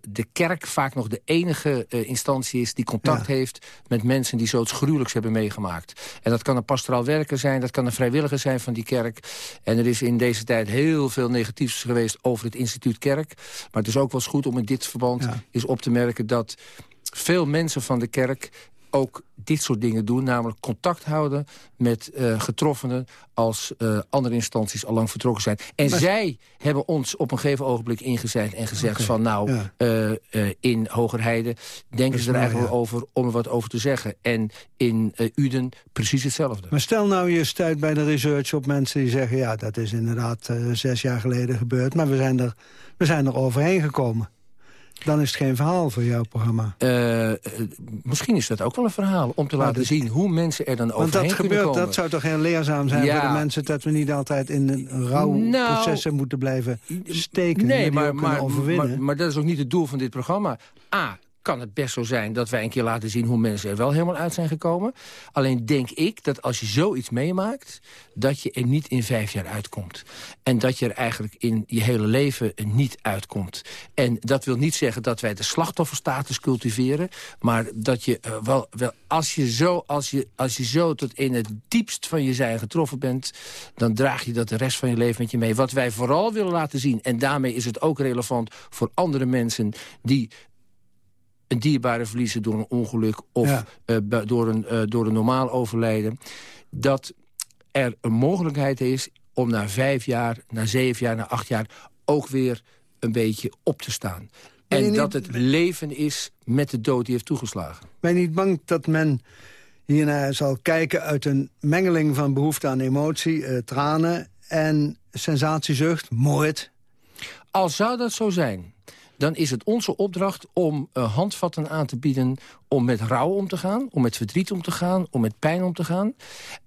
de kerk vaak nog de enige instantie is die contact ja. heeft... met mensen die zoiets gruwelijks hebben meegemaakt. En dat kan een pastoraal werker zijn, dat kan een vrijwilliger zijn van die kerk. En er is in deze tijd heel veel negatiefs geweest over het instituut Kerk. Maar het is ook wel eens goed om in dit verband ja. is op te merken... dat veel mensen van de kerk ook dit soort dingen doen. Namelijk contact houden met uh, getroffenen als uh, andere instanties al lang vertrokken zijn. En maar... zij hebben ons op een gegeven ogenblik ingezet en gezegd okay. van... nou, ja. uh, in Hogerheide denken ze er eigenlijk ja. over om er wat over te zeggen. En in Uden precies hetzelfde.
Maar stel nou je stuit bij de research op mensen die zeggen... ja, dat is inderdaad zes jaar geleden gebeurd, maar we zijn er, we zijn er overheen gekomen. Dan is het geen verhaal voor jouw programma.
Uh, misschien is dat ook wel een verhaal. Om te laten zien hoe mensen er dan overheen
dat
gebeurt,
komen. Dat zou toch heel leerzaam zijn voor de mensen... dat we niet altijd in een rouwprocessen nou, moeten blijven steken.
Nee, maar, maar, maar, maar dat is ook niet het doel van dit programma. A, kan het best zo zijn dat wij een keer laten zien... hoe mensen er wel helemaal uit zijn gekomen. Alleen denk ik dat als je zoiets meemaakt... dat je er niet in vijf jaar uitkomt. En dat je er eigenlijk in je hele leven niet uitkomt. En dat wil niet zeggen dat wij de slachtofferstatus cultiveren... maar dat je uh, wel, wel als, je zo, als, je, als je zo tot in het diepst van je zijn getroffen bent... dan draag je dat de rest van je leven met je mee. Wat wij vooral willen laten zien... en daarmee is het ook relevant voor andere mensen... die een dierbare verliezen door een ongeluk... of eh, door, een, uh, door een normaal overlijden... dat er een mogelijkheid is om na vijf jaar, na zeven jaar, na acht jaar... ook weer een beetje op te staan. En dat het leven is met de dood die heeft toegeslagen.
Ben je niet bang dat men hiernaar zal kijken uit een mengeling van behoefte aan emotie, uh, tranen en sensatiezucht, moord?
Al zou dat zo zijn, dan is het onze opdracht om uh, handvatten aan te bieden... om met rouw om te gaan, om met verdriet om te gaan, om met pijn om te gaan.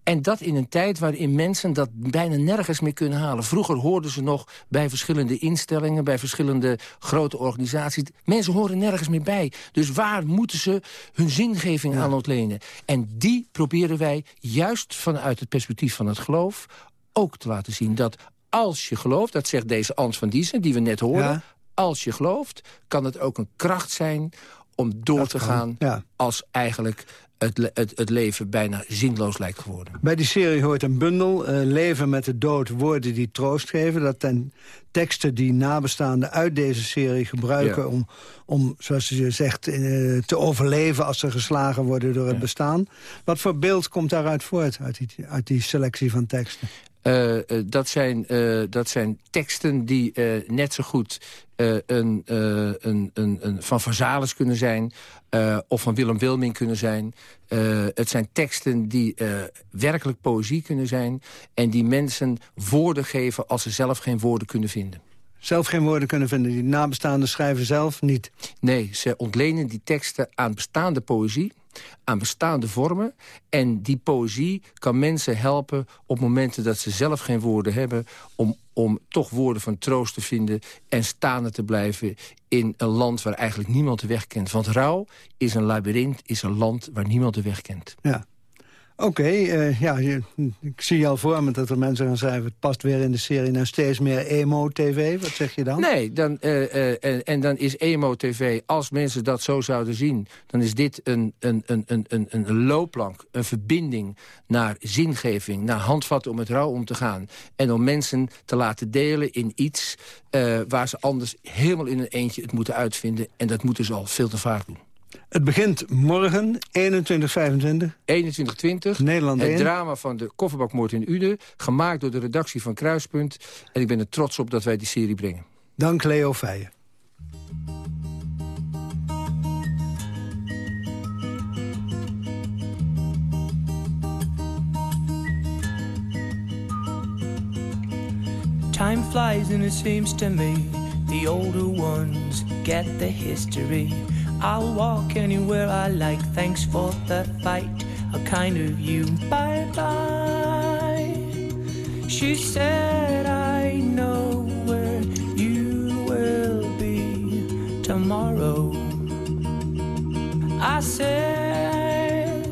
En dat in een tijd waarin mensen dat bijna nergens meer kunnen halen. Vroeger hoorden ze nog bij verschillende instellingen... bij verschillende grote organisaties. Mensen horen nergens meer bij. Dus waar moeten ze hun zingeving aan ontlenen? En die proberen wij juist vanuit het perspectief van het geloof... ook te laten zien dat als je gelooft, dat zegt deze Ans van Diezen, die we net hoorden als je gelooft, kan het ook een kracht zijn om door te gaan als eigenlijk het, het, het, leven bijna zinloos lijkt geworden.
Bij die serie hoort een bundel, uh, Leven met de dood, woorden die troost geven. Dat zijn teksten die nabestaanden uit deze serie gebruiken... Om, om, zoals je zegt, uh, te overleven als ze geslagen worden door het bestaan. Wat voor beeld komt daaruit voort, uit die, uit die selectie van teksten?
Uh, dat, zijn, uh, dat zijn teksten die net zo goed een, een, een, een, van Vazalis kunnen zijn... of van Willem Wilming kunnen zijn. het zijn teksten die werkelijk poëzie kunnen zijn... en die mensen woorden geven als ze zelf geen woorden kunnen vinden
zelf geen woorden kunnen vinden. Die nabestaanden schrijven zelf niet.
Nee, ze ontlenen die teksten aan bestaande poëzie aan bestaande vormen. En die poëzie kan mensen helpen op momenten dat ze zelf geen woorden hebben... om, om toch woorden van troost te vinden en staande te blijven... in een land waar eigenlijk niemand de weg kent. Want rouw is een labyrint, is een land waar niemand de weg kent.
Ja. Oké, eh, ja, ik zie al voor me dat er mensen gaan schrijven... het past weer in de serie naar steeds meer emo-tv. Wat zeg je dan?
Nee, dan, uh, en, en, dan is emo-tv, als mensen dat zo zouden zien... dan is dit een, een, een, een, een, een loopplank, een verbinding naar zingeving... naar handvatten om het rouw om te gaan. En om mensen te laten delen in iets... waar ze anders helemaal in een eentje het moeten uitvinden. En dat moeten ze al veel te vaak doen.
Het begint morgen, 2125.
2120.
Nederland
Het drama van de kofferbakmoord in Uden. Gemaakt door de redactie van Kruispunt. En ik ben er trots op dat wij die serie brengen.
Dank Leo Feijen.
Time flies and it seems to me The older ones get the history I'll walk anywhere I like. Thanks for the fight. A kind of you. Bye bye. She said, I know where you will be tomorrow. I said,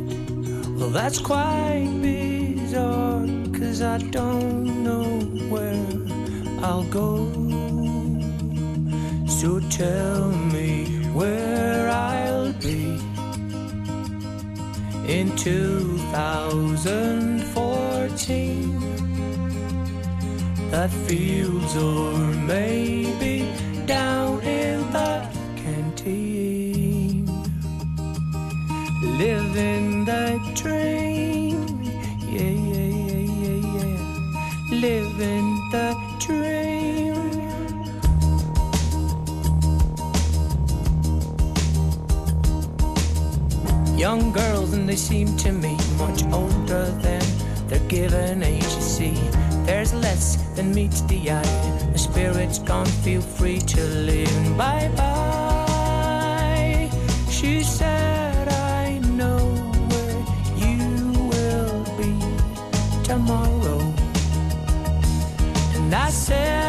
Well, that's quite bizarre, cause I don't know where I'll go. So tell me where in 2014. The fields or maybe down in the canteen. Living the dream, yeah, yeah, yeah, yeah, yeah. Living the dream. Young girls, and they seem to me much older than their given age, you see. There's less than meets the eye. The spirit's gone, feel free to live. by. bye bye, she said, I know where you will be tomorrow. And I said,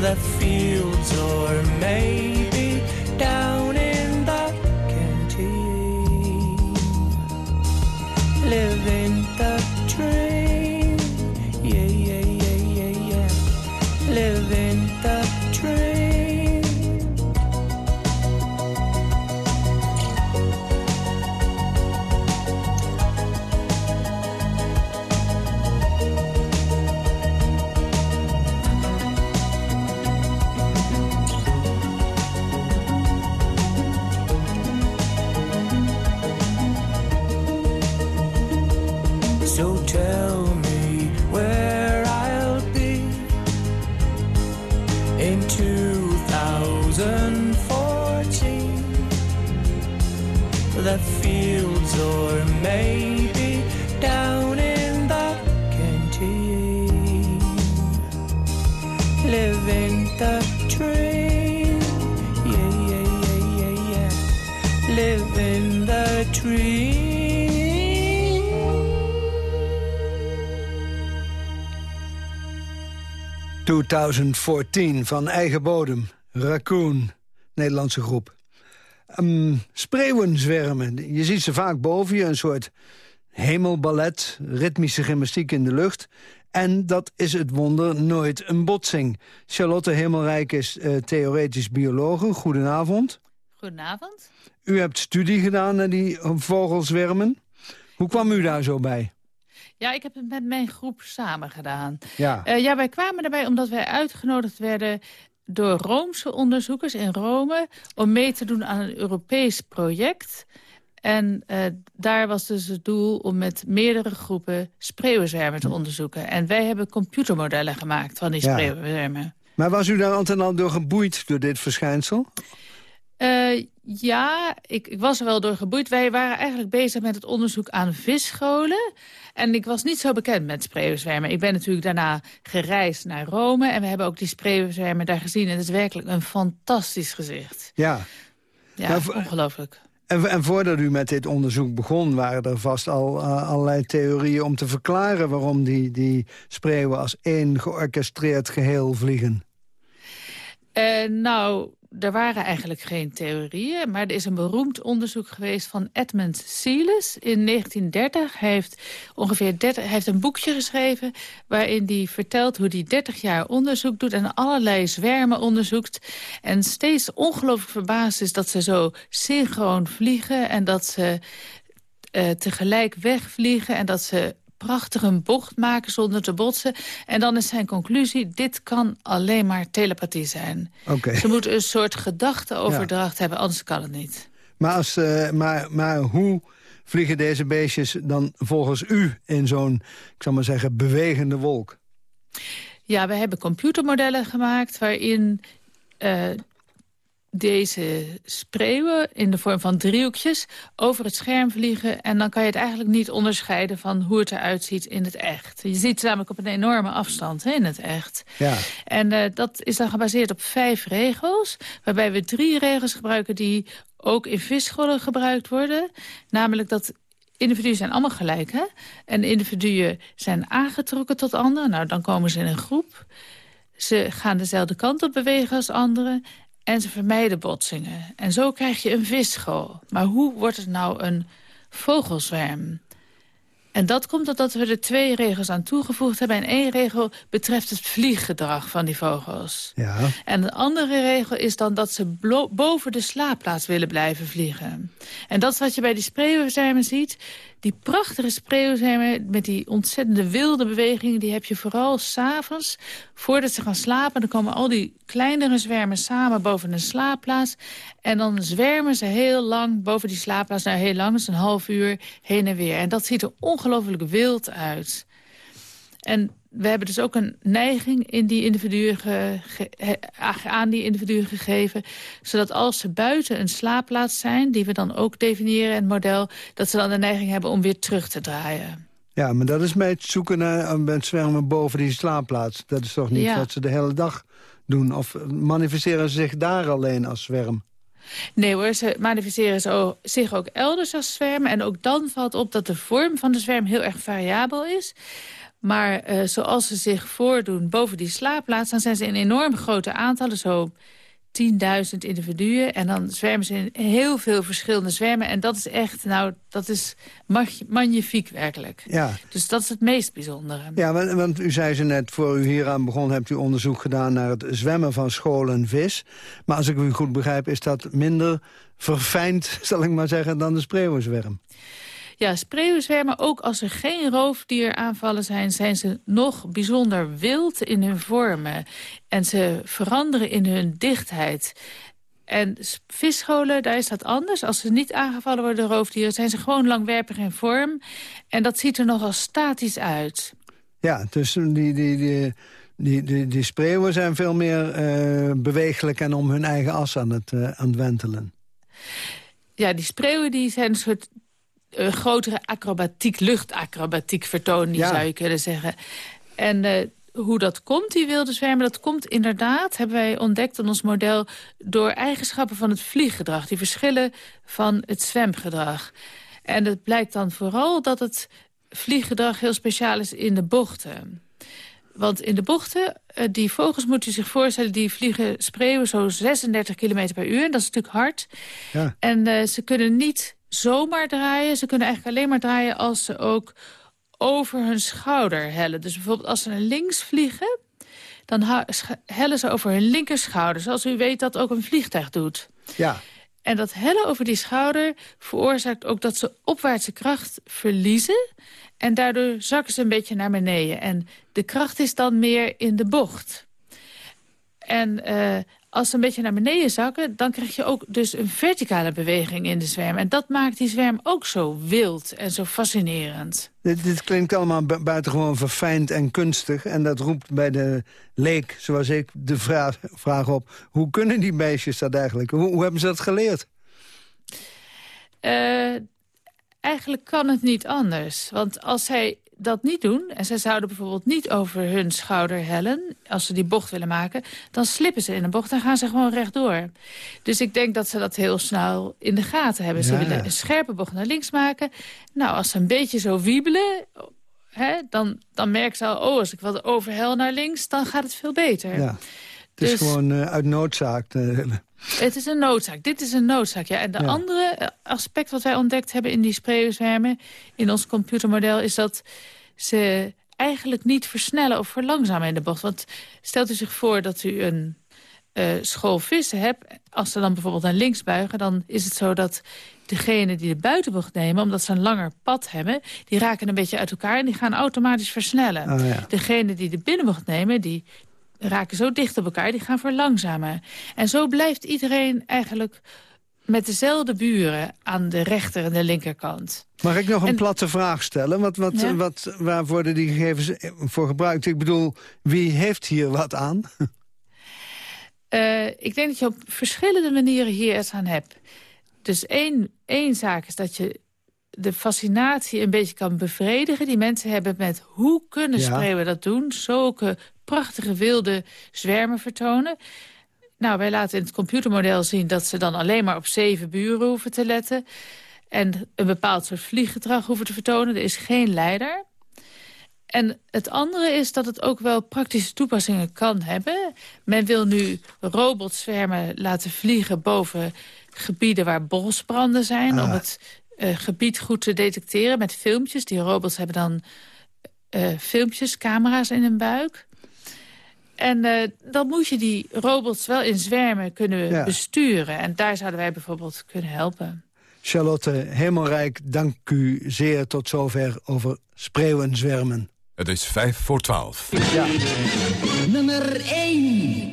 the fields or maybe down maybe down in the canteen. Living the dream. Yeah, yeah, yeah, yeah, yeah. Living the dream.
2014 van eigen bodem. Raccoon, Nederlandse groep. Um, spreeuwenzwermen, je ziet ze vaak boven je, een soort hemelballet, ritmische gymnastiek in de lucht. En dat is het wonder nooit een botsing. Charlotte Hemelrijk is uh, theoretisch biologe. Goedenavond.
Goedenavond.
U hebt studie gedaan naar die vogelzwermen. Hoe kwam u daar zo bij?
Ja, ik heb het met mijn groep samen gedaan.
Ja.
Uh, ja, wij kwamen erbij omdat wij uitgenodigd werden door Roomse onderzoekers in Rome... om mee te doen aan een Europees project. En uh, daar was dus het doel om met meerdere groepen spreeuwenzwermen te onderzoeken. En wij hebben computermodellen gemaakt van die
Ja.
spreeuwenzwermen.
Maar was u daar door geboeid door dit verschijnsel?
Eh, ja, ik, ik was er wel door geboeid. Wij waren eigenlijk bezig met het onderzoek aan visscholen. En ik was niet zo bekend met spreeuwenzwermen. Ik ben natuurlijk daarna gereisd naar Rome. En we hebben ook die spreeuwenzwermen daar gezien. En het is werkelijk een fantastisch gezicht.
Ja.
Ja,
Nou,
ongelooflijk.
En, en voordat u met dit onderzoek begon... waren er vast al eh, allerlei theorieën om te verklaren... waarom die, die spreeuwen als één georchestreerd geheel vliegen.
Eh, nou, er waren eigenlijk geen theorieën, maar er is een beroemd onderzoek geweest van Edmund Sealis in 1930. Hij heeft ongeveer 30, hij heeft een boekje geschreven waarin hij vertelt hoe hij 30 jaar onderzoek doet en allerlei zwermen onderzoekt. En steeds ongelooflijk verbaasd is dat ze zo synchroon vliegen en dat ze eh, tegelijk wegvliegen en dat ze prachtig een bocht maken zonder te botsen. En dan is zijn conclusie, dit kan alleen maar telepathie zijn.
Oké.
Ze moeten een soort gedachteoverdracht hebben, anders kan het niet.
Maar, als, eh, maar, maar hoe vliegen deze beestjes dan volgens u in zo'n, ik zal maar zeggen, bewegende wolk?
Ja, we hebben computermodellen gemaakt waarin eh, deze spreeuwen in de vorm van driehoekjes over het scherm vliegen. En dan kan je het eigenlijk niet onderscheiden van hoe het eruit ziet in het echt. Je ziet het namelijk op een enorme afstand hè, in het echt.
Ja.
En eh, dat is dan gebaseerd op vijf regels. Waarbij we drie regels gebruiken die ook in visscholen gebruikt worden. Namelijk dat individuen zijn allemaal gelijk. Hè? En individuen zijn aangetrokken tot anderen. Nou, dan komen ze in een groep. Ze gaan dezelfde kant op bewegen als anderen. En ze vermijden botsingen. En zo krijg je een visschool. Maar hoe wordt het nou een vogelzwerm? En dat komt omdat we er twee regels aan toegevoegd hebben. En één regel betreft het vlieggedrag van die vogels.
Ja.
En een andere regel is dan dat ze boven de slaapplaats willen blijven vliegen. En dat is wat je bij die spreeuwenzwermen ziet. Die prachtige spreeuwenzwermen met die ontzettende wilde bewegingen... die heb je vooral s'avonds, voordat ze gaan slapen. Dan komen al die kleinere zwermen samen boven een slaapplaats. En dan zwermen ze heel lang boven die slaapplaats. Nou, heel lang, dus een half uur heen en weer. En dat ziet er ongelooflijk wild uit. En we hebben dus ook een neiging in die individuen aan die individuen gegeven. Zodat als ze buiten een slaapplaats zijn, die we dan ook definiëren in het model... dat ze dan de neiging hebben om weer terug te draaien.
Ja, maar dat is het zoeken naar eh, bij het zwermen boven die slaapplaats. Dat is toch niet
Ja.
wat ze de hele dag doen? Of manifesteren ze zich daar alleen als zwerm?
Nee hoor, ze manifesteren zo, zich ook elders als zwermen. En ook dan valt op dat de vorm van de zwerm heel erg variabel is. Maar uh, zoals ze zich voordoen boven die slaapplaats... dan zijn ze in enorm grote aantallen, zo 10.000 individuen. En dan zwermen ze in heel veel verschillende zwermen. En dat is echt, nou, dat is magnifiek werkelijk.
Ja.
Dus dat is het meest bijzondere.
Ja, want, want u zei ze net, voor u hieraan begon... hebt u onderzoek gedaan naar het zwemmen van scholen vis. Maar als ik u goed begrijp, is dat minder verfijnd, zal ik maar zeggen... dan de spreeuwenzwerm.
Ja, spreeuwenzwermen, ook als er geen roofdieraanvallen zijn... zijn ze nog bijzonder wild in hun vormen. En ze veranderen in hun dichtheid. En visscholen, daar is dat anders. Als ze niet aangevallen worden door roofdieren... zijn ze gewoon langwerpig in vorm. En dat ziet er nogal statisch uit.
Ja, dus die, die, die, die, die, die spreeuwen zijn veel meer uh, bewegelijk... en om hun eigen as aan het, uh, aan het wentelen.
Ja, die spreeuwen die zijn een soort uh, grotere acrobatiek, luchtacrobatiek vertonen, die zou je kunnen zeggen. En uh, hoe dat komt, die wilde zwermen, dat komt inderdaad, hebben wij ontdekt in ons model, door eigenschappen van het vlieggedrag. Die verschillen van het zwemgedrag. En het blijkt dan vooral dat het vlieggedrag heel speciaal is in de bochten. Want in de bochten, uh, die vogels moeten zich voorstellen... die vliegen spreeuwen zo 36 km per uur. En dat is natuurlijk hard.
Ja.
En uh, ze kunnen niet zomaar draaien. Ze kunnen eigenlijk alleen maar draaien als ze ook over hun schouder hellen. Dus bijvoorbeeld als ze naar links vliegen... dan hellen ze over hun linkerschouder. Zoals u weet dat ook een vliegtuig doet.
Ja.
En dat hellen over die schouder veroorzaakt ook dat ze opwaartse kracht verliezen. En daardoor zakken ze een beetje naar beneden. En de kracht is dan meer in de bocht. En uh, als ze een beetje naar beneden zakken... dan krijg je ook dus een verticale beweging in de zwerm. En dat maakt die zwerm ook zo wild en zo fascinerend.
Dit, dit klinkt allemaal buitengewoon verfijnd en kunstig. En dat roept bij de leek, zoals ik, de vraag, vraag op... hoe kunnen die beestjes dat eigenlijk? Hoe, hoe hebben ze dat geleerd?
Uh, eigenlijk kan het niet anders. Want als zij dat niet doen... en zij zouden bijvoorbeeld niet over hun schouder hellen... als ze die bocht willen maken... dan slippen ze in een bocht en gaan ze gewoon rechtdoor. Dus ik denk dat ze dat heel snel in de gaten hebben. Ze willen een scherpe bocht naar links maken. Nou, als ze een beetje zo wiebelen... Hè, dan, dan merken ze al, oh, als ik wat overhel naar links... dan gaat het veel beter.
Ja. Het is dus, gewoon uh, uit noodzaak.
Het is een noodzaak. Dit is een noodzaak. Ja. En de ja. andere aspect wat wij ontdekt hebben in die spreeuwzwermen... in ons computermodel, is dat ze eigenlijk niet versnellen of verlangzamen in de bocht. Want stelt u zich voor dat u een uh, school vissen hebt... als ze dan bijvoorbeeld naar links buigen... dan is het zo dat degene die de buitenbocht nemen... omdat ze een langer pad hebben... die raken een beetje uit elkaar en die gaan automatisch versnellen.
Oh, ja.
Degene die de binnenbocht nemen... die raken zo dicht op elkaar, die gaan verlangzamen. En zo blijft iedereen eigenlijk met dezelfde buren aan de rechter en de linkerkant.
Mag ik nog een en, platte vraag stellen? Wat, wat, ja? wat, waar worden die gegevens voor gebruikt? Ik bedoel, wie heeft hier wat aan?
Uh, ik denk dat je op verschillende manieren hier iets aan hebt. Dus één, één zaak is dat je de fascinatie een beetje kan bevredigen... die mensen hebben met hoe kunnen spreeuwen dat doen... zulke prachtige wilde zwermen vertonen. Nou, wij laten in het computermodel zien dat ze dan alleen maar op zeven buren hoeven te letten. En een bepaald soort vlieggedrag hoeven te vertonen. Er is geen leider. En het andere is dat het ook wel praktische toepassingen kan hebben. Men wil nu robotzwermen laten vliegen boven gebieden waar bosbranden zijn... Ah. om het uh, gebied goed te detecteren met filmpjes. Die robots hebben dan uh, filmpjes, camera's in hun buik. En uh, dan moet je die robots wel in zwermen kunnen ja. besturen. En daar zouden wij bijvoorbeeld kunnen helpen.
Charlotte Hemelrijk, dank u zeer tot zover over spreeuwenzwermen.
Het is vijf voor twaalf.
Ja.
Nummer 1.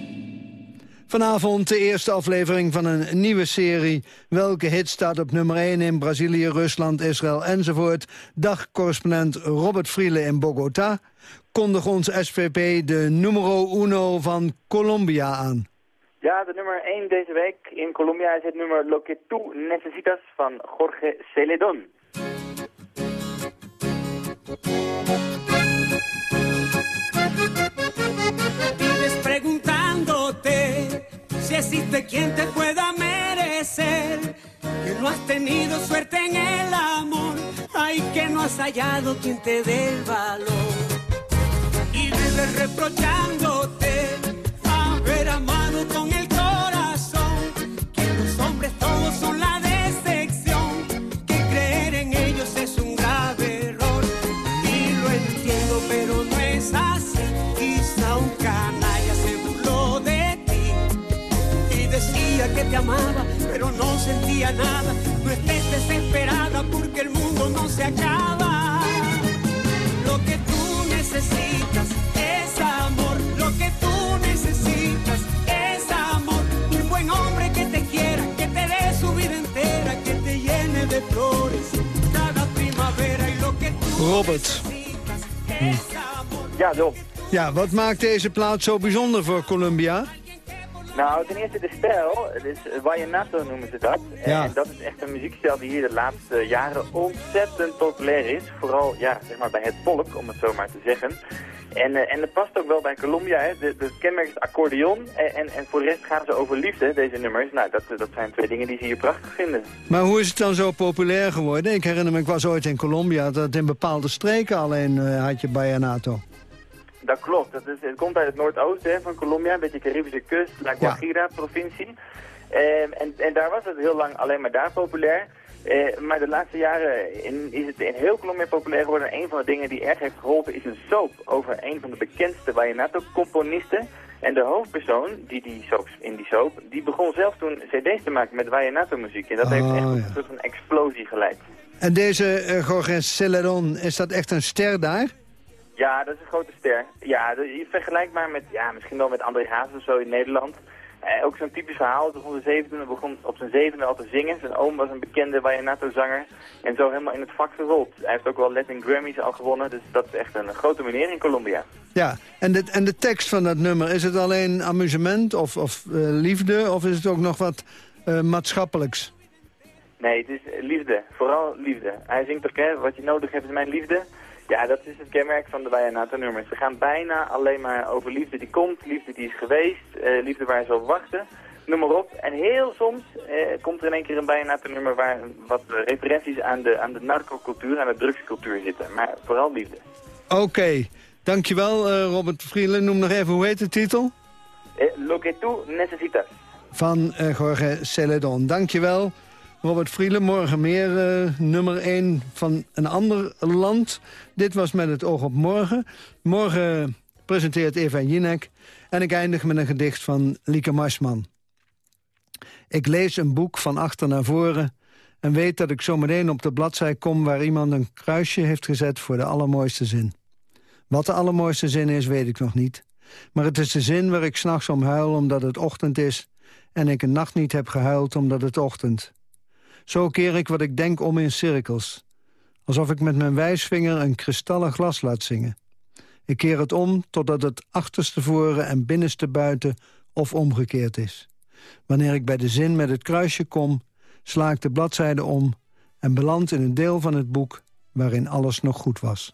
Vanavond de eerste aflevering van een nieuwe serie. Welke hit staat op nummer 1 in Brazilië, Rusland, Israël enzovoort? Dagcorrespondent Robert Vriele in Bogota kondig ons SVP de numero uno van Colombia aan.
Ja, de nummer 1 deze week in Colombia is het nummer Lo que tú necesitas van Jorge Celedon.
Preguntándote si existe quien te pueda merecer, que no has tenido suerte en el amor, ay que no has hallado quien te dé el valor. siempre reprochándote haber amado con el te amaba, pero no sentía nada. No estés desesperada porque el mundo no se acaba. Lo que tú necesitas es amor. Lo que tú necesitas es amor. Un buen hombre que te quiera, que te dé su vida entera, que te llene de flores cada primavera. Y lo que tú
Robert.
Ja, Job.
Ja, wat maakt deze plaat zo bijzonder voor Columbia?
Nou, ten eerste de stijl. Het is eh, Vallenato noemen ze dat.
Ja.
En dat is echt een muziekstijl die hier de laatste jaren ontzettend populair is. Vooral ja, zeg maar bij het volk, om het zo maar te zeggen. En, eh, en het past ook wel bij Colombia. Hè. De, de kenmerk is accordeon. En, en, en voor de rest gaan ze over liefde, deze nummers. Nou, dat, dat zijn twee dingen die ze hier prachtig vinden.
Maar hoe is het dan zo populair geworden? Ik herinner me, ik was ooit in Colombia... dat in bepaalde streken alleen eh, had je Bayanato.
Dat klopt. Dat is, het komt uit het noordoosten hè, van Colombia, een beetje Caribische kust, La Guajira-provincie. Ehm, en, en daar was het heel lang alleen maar daar populair. Eh, maar de laatste jaren in, is het in heel Colombia populair geworden. En een van de dingen die erg heeft geholpen is een soap over een van de bekendste Vallenato-componisten. En de hoofdpersoon die die soap, in die soap, die begon zelf toen cd's te maken met Vallenato-muziek. En dat heeft echt tot een soort van explosie geleid.
En deze uh, Jorge Celedon, is dat echt een ster daar?
Ja, dat is een grote ster. Ja, je vergelijkbaar met, ja, misschien wel met André Hazes of zo in Nederland. Eh, ook zo'n typisch verhaal. Toen de zevende begon op zijn zevende al te zingen. Zijn oom was een bekende Vallenato-zanger. En zo helemaal in het vak gerold. Hij heeft ook wel Latin Grammys al gewonnen. Dus dat is echt een grote meneer in Colombia.
Ja, en de, en de tekst van dat nummer, is het alleen amusement of, of eh, liefde... of is het ook nog wat eh, maatschappelijks?
Nee, het is liefde. Vooral liefde. Hij zingt ook, hè, wat je nodig hebt is mijn liefde. Ja, dat is het kenmerk van de Vallenato-nummers. Ze gaan bijna alleen maar over liefde die komt, liefde die is geweest, eh, liefde waar je zal wachten. Noem maar op. En heel soms eh, komt er in één keer een Vallenato-nummer waar wat referenties aan de, aan de narcocultuur, aan de drugscultuur zitten. Maar vooral liefde.
Oké, dankjewel eh, Robert Vrielen. Noem nog even, hoe heet de titel?
Lo que tú necesitas.
Van Jorge Celedon. Dankjewel. Robert Vrielen, morgen meer eh, nummer 1 van een ander land. Dit was met het oog op morgen. Morgen presenteert Eva Jinek. En ik eindig met een gedicht van Lieke Marsman. Ik lees een boek van achter naar voren... en weet dat ik zometeen op de bladzij kom... waar iemand een kruisje heeft gezet voor de allermooiste zin. Wat de allermooiste zin is, weet ik nog niet. Maar het is de zin waar ik s'nachts om huil omdat het ochtend is... en ik een nacht niet heb gehuild omdat het ochtend. Zo keer ik wat ik denk om in cirkels. Alsof ik met mijn wijsvinger een kristallen glas laat zingen. Ik keer het om totdat het achterste voren en binnenste buiten of omgekeerd is. Wanneer ik bij de zin met het kruisje kom, sla ik de bladzijde om... en beland in een deel van het boek waarin alles nog goed was.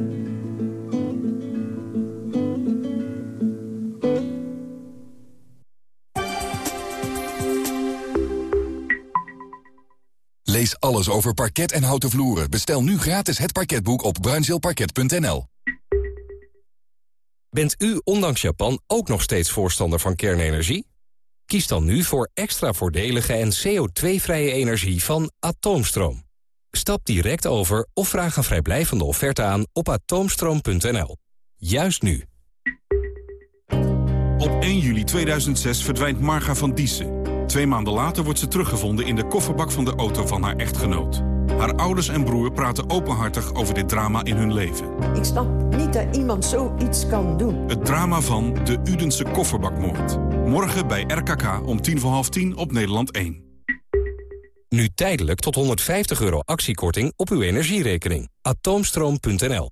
Lees alles over parket en houten vloeren. Bestel nu gratis het parketboek op bruinzeelparket.nl.
Bent u ondanks Japan ook nog steeds voorstander van kernenergie? Kies dan nu voor extra voordelige en CO2-vrije energie van Atoomstroom. Stap direct over of vraag een vrijblijvende offerte aan op atoomstroom.nl. Juist nu.
Op 1 juli 2006 verdwijnt Marga van Diessen. Twee maanden later wordt ze teruggevonden in de kofferbak van de auto van haar echtgenoot. Haar ouders en broer praten openhartig over dit drama in hun leven.
Ik snap niet dat iemand zoiets kan doen.
Het drama van de Udense kofferbakmoord. Morgen bij RKK om tien voor half tien op Nederland 1.
Nu tijdelijk tot 150 euro actiekorting op uw energierekening. Atoomstroom.nl